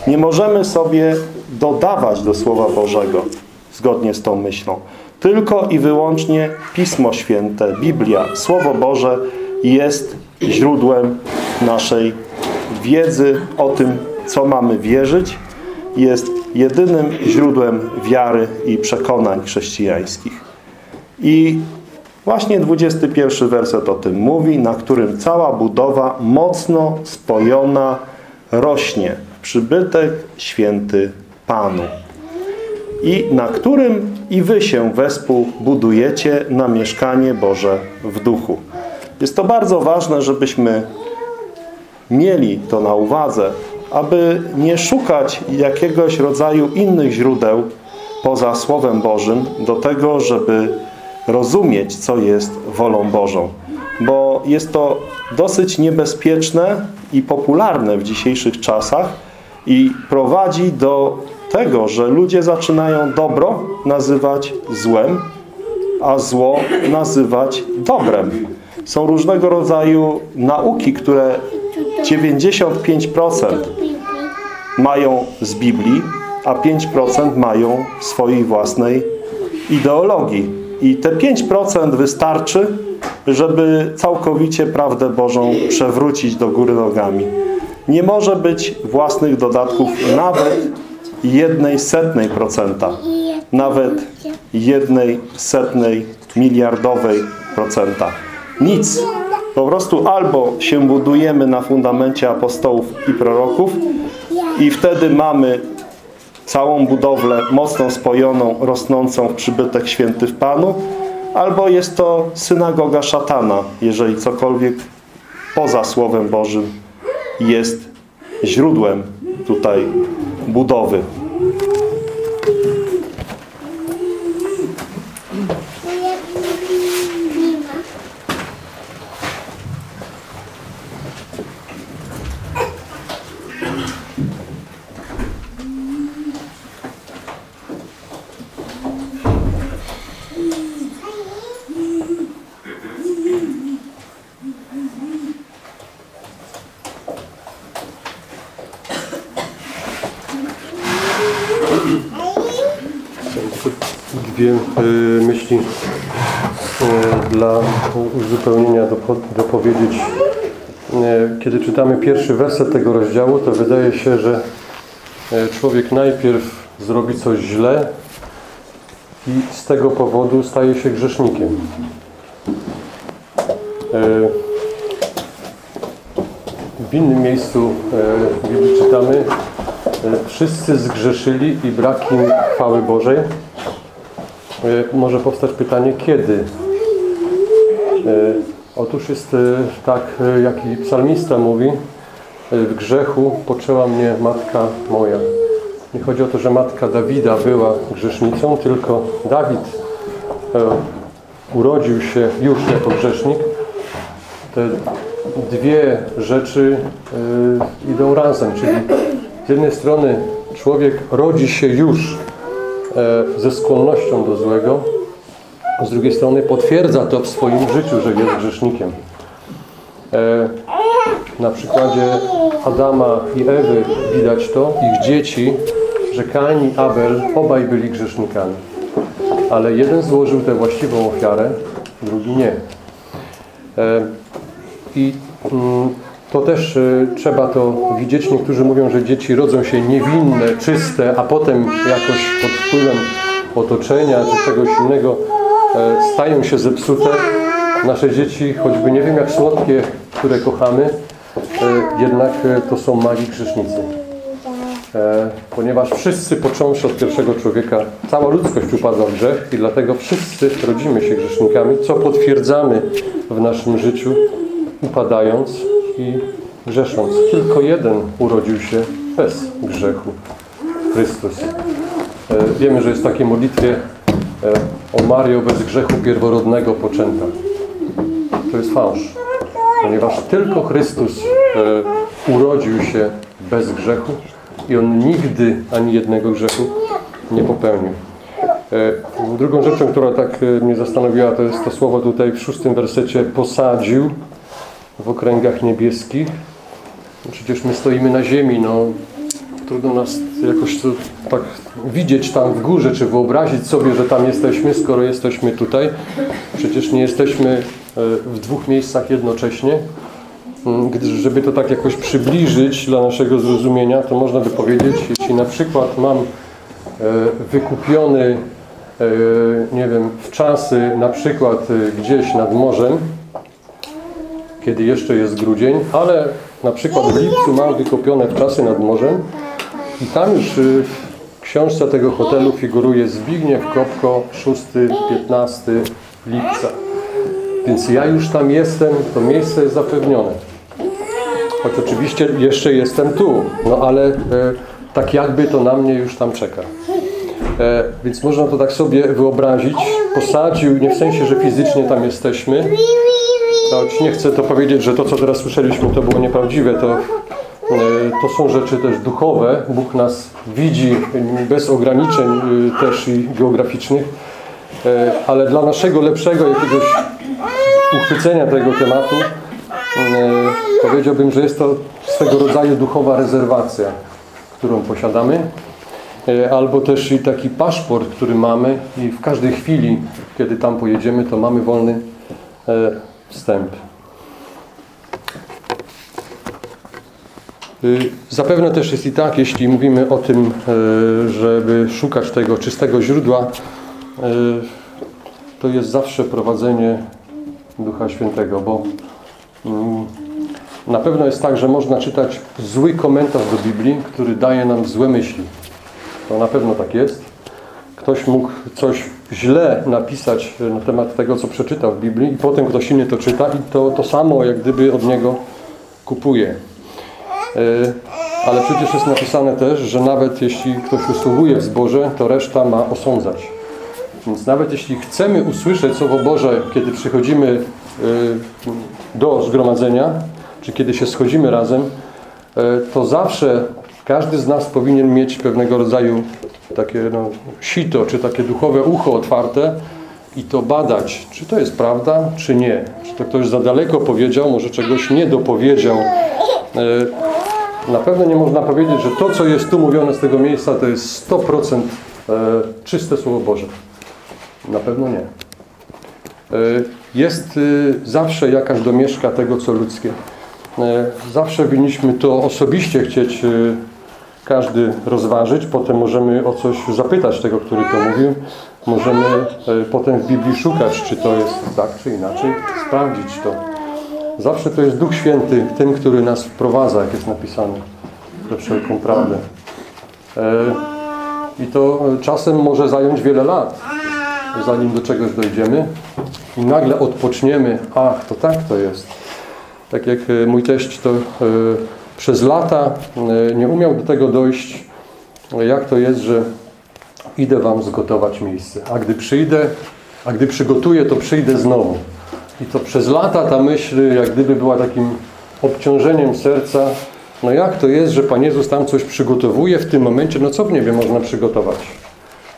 Nie możemy sobie dodawać do Słowa Bożego zgodnie z tą myślą. Tylko i wyłącznie Pismo Święte, Biblia, Słowo Boże jest źródłem naszej wiedzy o tym, co mamy wierzyć. Jest jedynym źródłem wiary i przekonań chrześcijańskich. I właśnie 21 werset o tym mówi, na którym cała budowa mocno spojona rośnie w przybytek święty Panu i na którym i wy się wespół budujecie na mieszkanie Boże w duchu. Jest to bardzo ważne, żebyśmy mieli to na uwadze, aby nie szukać jakiegoś rodzaju innych źródeł poza Słowem Bożym do tego, żeby rozumieć, co jest wolą Bożą. Bo jest to dosyć niebezpieczne i popularne w dzisiejszych czasach i prowadzi do tego, że ludzie zaczynają dobro nazywać złem, a zło nazywać dobrem. Są różnego rodzaju nauki, które 95% mają z Biblii, a 5% mają swojej własnej ideologii. I te 5% wystarczy, żeby całkowicie prawdę Bożą przewrócić do góry nogami. Nie może być własnych dodatków nawet jednej setnej procenta, nawet jednej setnej miliardowej procenta. Nic. Po prostu albo się budujemy na fundamencie apostołów i proroków i wtedy mamy całą budowlę mocno spojoną, rosnącą w przybytek święty w Panu, albo jest to synagoga szatana, jeżeli cokolwiek poza Słowem Bożym jest źródłem tutaj budowy. Dwie y, myśli y, dla uzupełnienia dopo- dopowiedzieć. Y, Kiedy czytamy pierwszy werset tego rozdziału, to wydaje się, że y, człowiek najpierw zrobi coś źle i z tego powodu staje się grzesznikiem. Y, W innym miejscu Biblii czytamy Wszyscy zgrzeszyli i brak im chwały Bożej. E, Może powstać pytanie, kiedy? Otóż jest e, tak, e, jak i psalmista mówi, e, w grzechu poczęła mnie matka moja. Nie chodzi o to, że matka Dawida była grzesznicą, tylko Dawid e, urodził się już jako grzesznik. Te dwie rzeczy idą razem, czyli z jednej strony człowiek rodzi się już e, ze skłonnością do złego, z drugiej strony potwierdza to w swoim życiu, że jest grzesznikiem. E, Na przykładzie Adama i Ewy widać to, ich dzieci, że Kain i Abel obaj byli grzesznikami. Ale jeden złożył tę właściwą ofiarę, drugi nie. E, I mm, to też e, trzeba to widzieć. Niektórzy mówią, że dzieci rodzą się niewinne, czyste, a potem jakoś pod wpływem otoczenia czy czegoś innego stają się zepsute. Nasze dzieci, choćby nie wiem jak słodkie, które kochamy, e, jednak e, to są mali grzesznicy. E, Ponieważ wszyscy, począwszy od pierwszego człowieka, cała ludzkość upadła w grzech i dlatego wszyscy rodzimy się grzesznikami, co potwierdzamy w naszym życiu, upadając i grzesząc. Tylko jeden urodził się bez grzechu. Chrystus. E, Wiemy, że jest w takiej modlitwie e, o Mario bez grzechu pierworodnego poczęta. To jest fałsz. Ponieważ tylko Chrystus e, urodził się bez grzechu i On nigdy ani jednego grzechu nie popełnił. E, Drugą rzeczą, która tak e, mnie zastanowiła, to jest to słowo tutaj w szóstym wersecie posadził w okręgach niebieskich. Przecież my stoimy na ziemi, no trudno nas jakoś tak widzieć tam w górze, czy wyobrazić sobie, że tam jesteśmy, skoro jesteśmy tutaj. Przecież nie jesteśmy e, w dwóch miejscach jednocześnie. Mm, żeby to tak jakoś przybliżyć dla naszego zrozumienia, to można by powiedzieć, jeśli na przykład mam wykupiony, e, nie wiem, w czasy na przykład e, gdzieś nad morzem, kiedy jeszcze jest grudzień, ale na przykład w lipcu mam wykupione w czasy nad morzem i tam już y, w książce tego hotelu figuruje Zbigniew Kopko 6-15 lipca. Więc ja już tam jestem, to miejsce jest zapewnione. Choć oczywiście jeszcze jestem tu, no ale e, tak jakby to na mnie już tam czeka. E, więc można to tak sobie wyobrazić. Posadził, nie w sensie, że fizycznie tam jesteśmy, choć nie chcę to powiedzieć, że to, co teraz słyszeliśmy, to było nieprawdziwe. To, to są rzeczy też duchowe. Bóg nas widzi bez ograniczeń e, też i geograficznych. E, Ale dla naszego lepszego jakiegoś uchwycenia tego tematu e, powiedziałbym, że jest to swego rodzaju duchowa rezerwacja, którą posiadamy. E, Albo też i taki paszport, który mamy i w każdej chwili, kiedy tam pojedziemy, to mamy wolny e, wstęp. Zapewne też jest i tak, jeśli mówimy o tym, e, żeby szukać tego czystego źródła, e, to jest zawsze prowadzenie Ducha Świętego, bo mm, na pewno jest tak, że można czytać zły komentarz do Biblii, który daje nam złe myśli. To na pewno tak jest. Ktoś mógł coś źle napisać na temat tego, co przeczytał w Biblii i potem ktoś inny to czyta i to, to samo jak gdyby od niego kupuje. E, Ale przecież jest napisane też, że nawet jeśli ktoś usługuje w zborze, to reszta ma osądzać. Więc nawet jeśli chcemy usłyszeć Słowo Boże, kiedy przychodzimy y, do zgromadzenia, czy kiedy się schodzimy razem, y, to zawsze każdy z nas powinien mieć pewnego rodzaju takie no, sito, czy takie duchowe ucho otwarte i to badać, czy to jest prawda, czy nie. Czy to ktoś za daleko powiedział, może czegoś nie dopowiedział. Na pewno nie można powiedzieć, że to, co jest tu mówione z tego miejsca, to jest 100% e, czyste Słowo Boże. Na pewno nie. E, Jest y, zawsze jakaś domieszka tego, co ludzkie. E, Zawsze winniśmy to osobiście chcieć każdy rozważyć. Potem możemy o coś zapytać tego, który to mówił. Możemy e, potem w Biblii szukać, czy to jest tak, czy inaczej. Sprawdzić to. Zawsze to jest Duch Święty tym, który nas wprowadza, jak jest napisane, we wszelką prawdę. E, I to e, czasem może zająć wiele lat, zanim do czegoś dojdziemy i nagle odpoczniemy, ach, to tak to jest. Tak jak e, mój teść to przez lata nie umiał do tego dojść, jak to jest, że idę Wam zgotować miejsce, a gdy przyjdę, a gdy przygotuję, to przyjdę znowu. I to przez lata ta myśl jak gdyby była takim obciążeniem serca. No jak to jest, że Pan Jezus tam coś przygotowuje w tym momencie? No co w niebie można przygotować?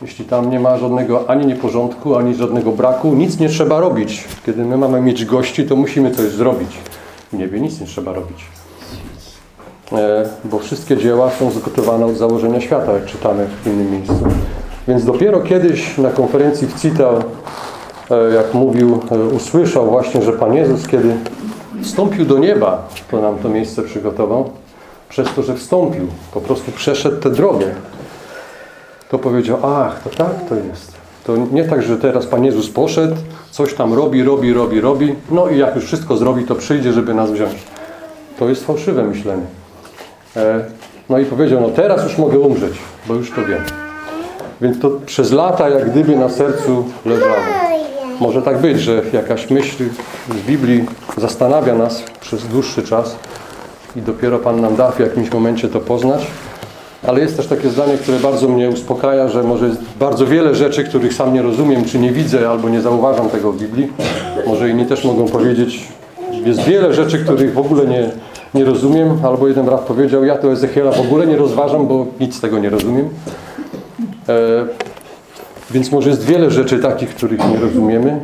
Jeśli tam nie ma żadnego ani nieporządku, ani żadnego braku, nic nie trzeba robić. Kiedy my mamy mieć gości, to musimy coś zrobić. W niebie nic nie trzeba robić. E, bo wszystkie dzieła są zgotowane od założenia świata, jak czytamy w innym miejscu. Więc dopiero kiedyś na konferencji w Citał e, jak mówił, e, usłyszał właśnie, że Pan Jezus, kiedy wstąpił do nieba, to nam to miejsce przygotował, przez to, że wstąpił, po prostu przeszedł tę drogę, to powiedział, ach, to tak to jest. To nie tak, że teraz Pan Jezus poszedł, coś tam robi, robi, robi, robi, no i jak już wszystko zrobi, to przyjdzie, żeby nas wziąć. To jest fałszywe myślenie. E, No i powiedział, no teraz już mogę umrzeć, bo już to wiem. Więc to przez lata jak gdyby na sercu leżało. Może tak być, że jakaś myśl z Biblii zastanawia nas przez dłuższy czas i dopiero Pan nam da w jakimś momencie to poznać. Ale jest też takie zdanie, które bardzo mnie uspokaja, że może jest bardzo wiele rzeczy, których sam nie rozumiem, czy nie widzę, albo nie zauważam tego w Biblii. Może inni też mogą powiedzieć, jest wiele rzeczy, których w ogóle nie, nie rozumiem, albo jeden brat powiedział, ja to Ezechiela w ogóle nie rozważam, bo nic z tego nie rozumiem. Więc może jest wiele rzeczy takich, których nie rozumiemy,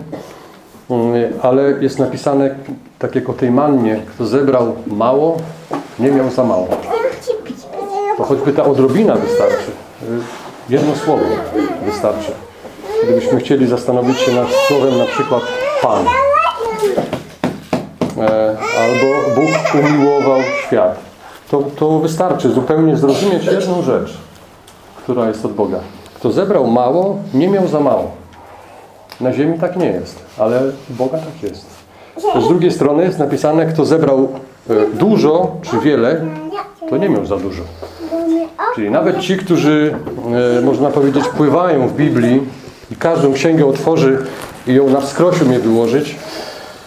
Mm, ale jest napisane tak jak o tej mannie, kto zebrał mało, nie miał za mało. To choćby ta odrobina wystarczy. Jedno słowo wystarczy. Gdybyśmy chcieli zastanowić się nad słowem na przykład Pan. E, Albo Bóg umiłował świat. To, to wystarczy zupełnie zrozumieć jedną rzecz, która jest od Boga. Kto zebrał mało, nie miał za mało. Na ziemi tak nie jest, ale u Boga tak jest. Z drugiej strony jest napisane, kto zebrał e, dużo czy wiele, to nie miał za dużo. Czyli nawet ci, którzy, e, można powiedzieć, pływają w Biblii i każdą księgę otworzy i ją na wskroś umie wyłożyć,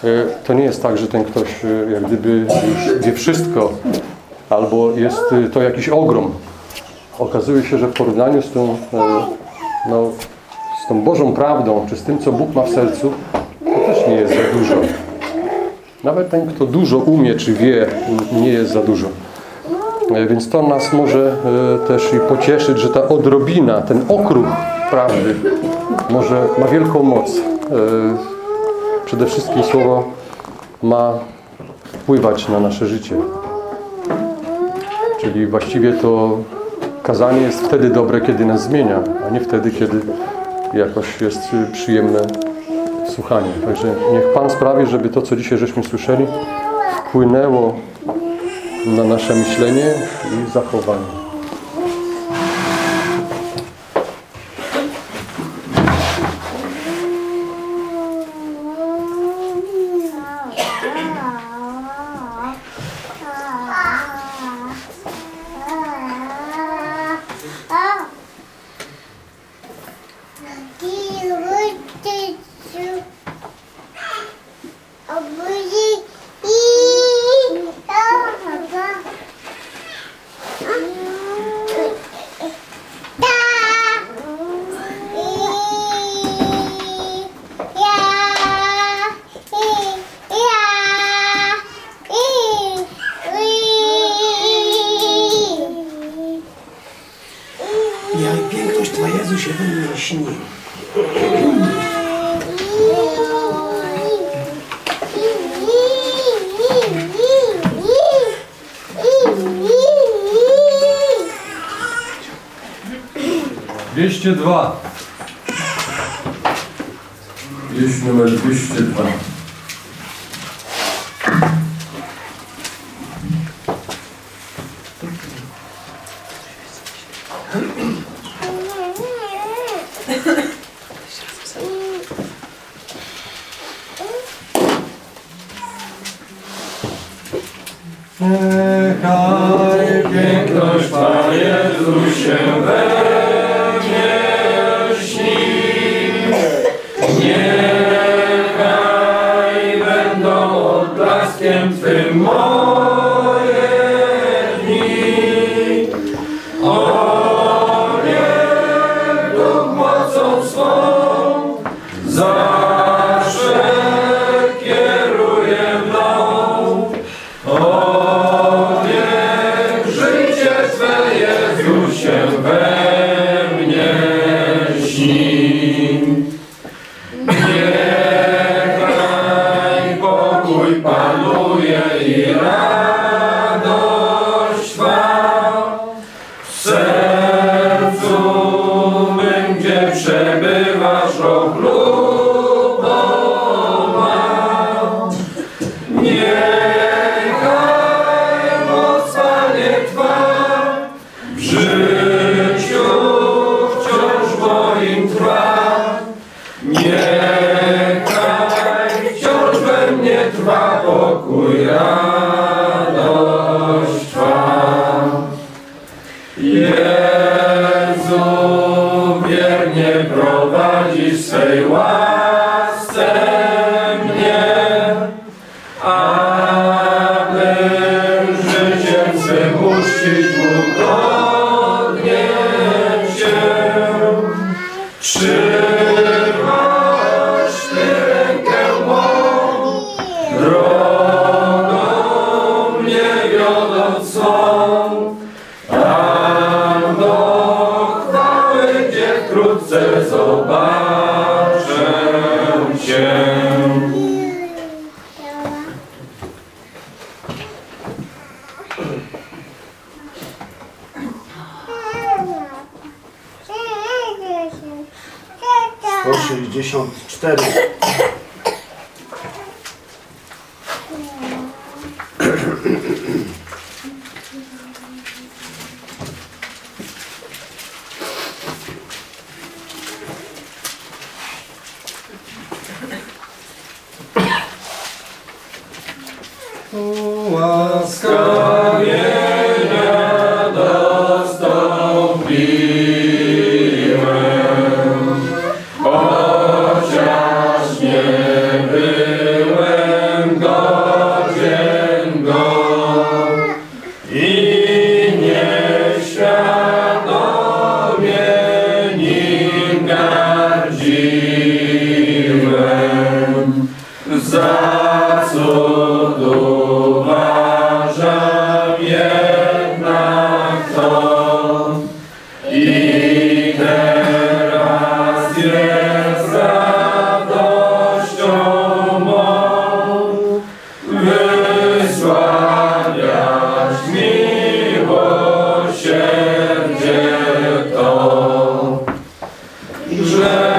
e, to nie jest tak, że ten ktoś jak gdyby już wie wszystko, albo jest to jakiś ogrom. Okazuje się, że w porównaniu z tą, e, no, z tą Bożą prawdą, czy z tym, co Bóg ma w sercu, to też nie jest za dużo. Nawet ten, kto dużo umie, czy wie, nie jest za dużo. E, Więc to nas może e, też i pocieszyć, że ta odrobina, ten okruch prawdy może ma wielką moc. Przede wszystkim słowo ma wpływać na nasze życie. Czyli właściwie to kazanie jest wtedy dobre, kiedy nas zmienia, a nie wtedy, kiedy jakoś jest przyjemne słuchanie. Także niech Pan sprawi, żeby to, co dzisiaj żeśmy słyszeli, wpłynęło na nasze myślenie i zachowanie. Niech piękność Twa Jezu się we mnie śni. Dwieście dwa. Że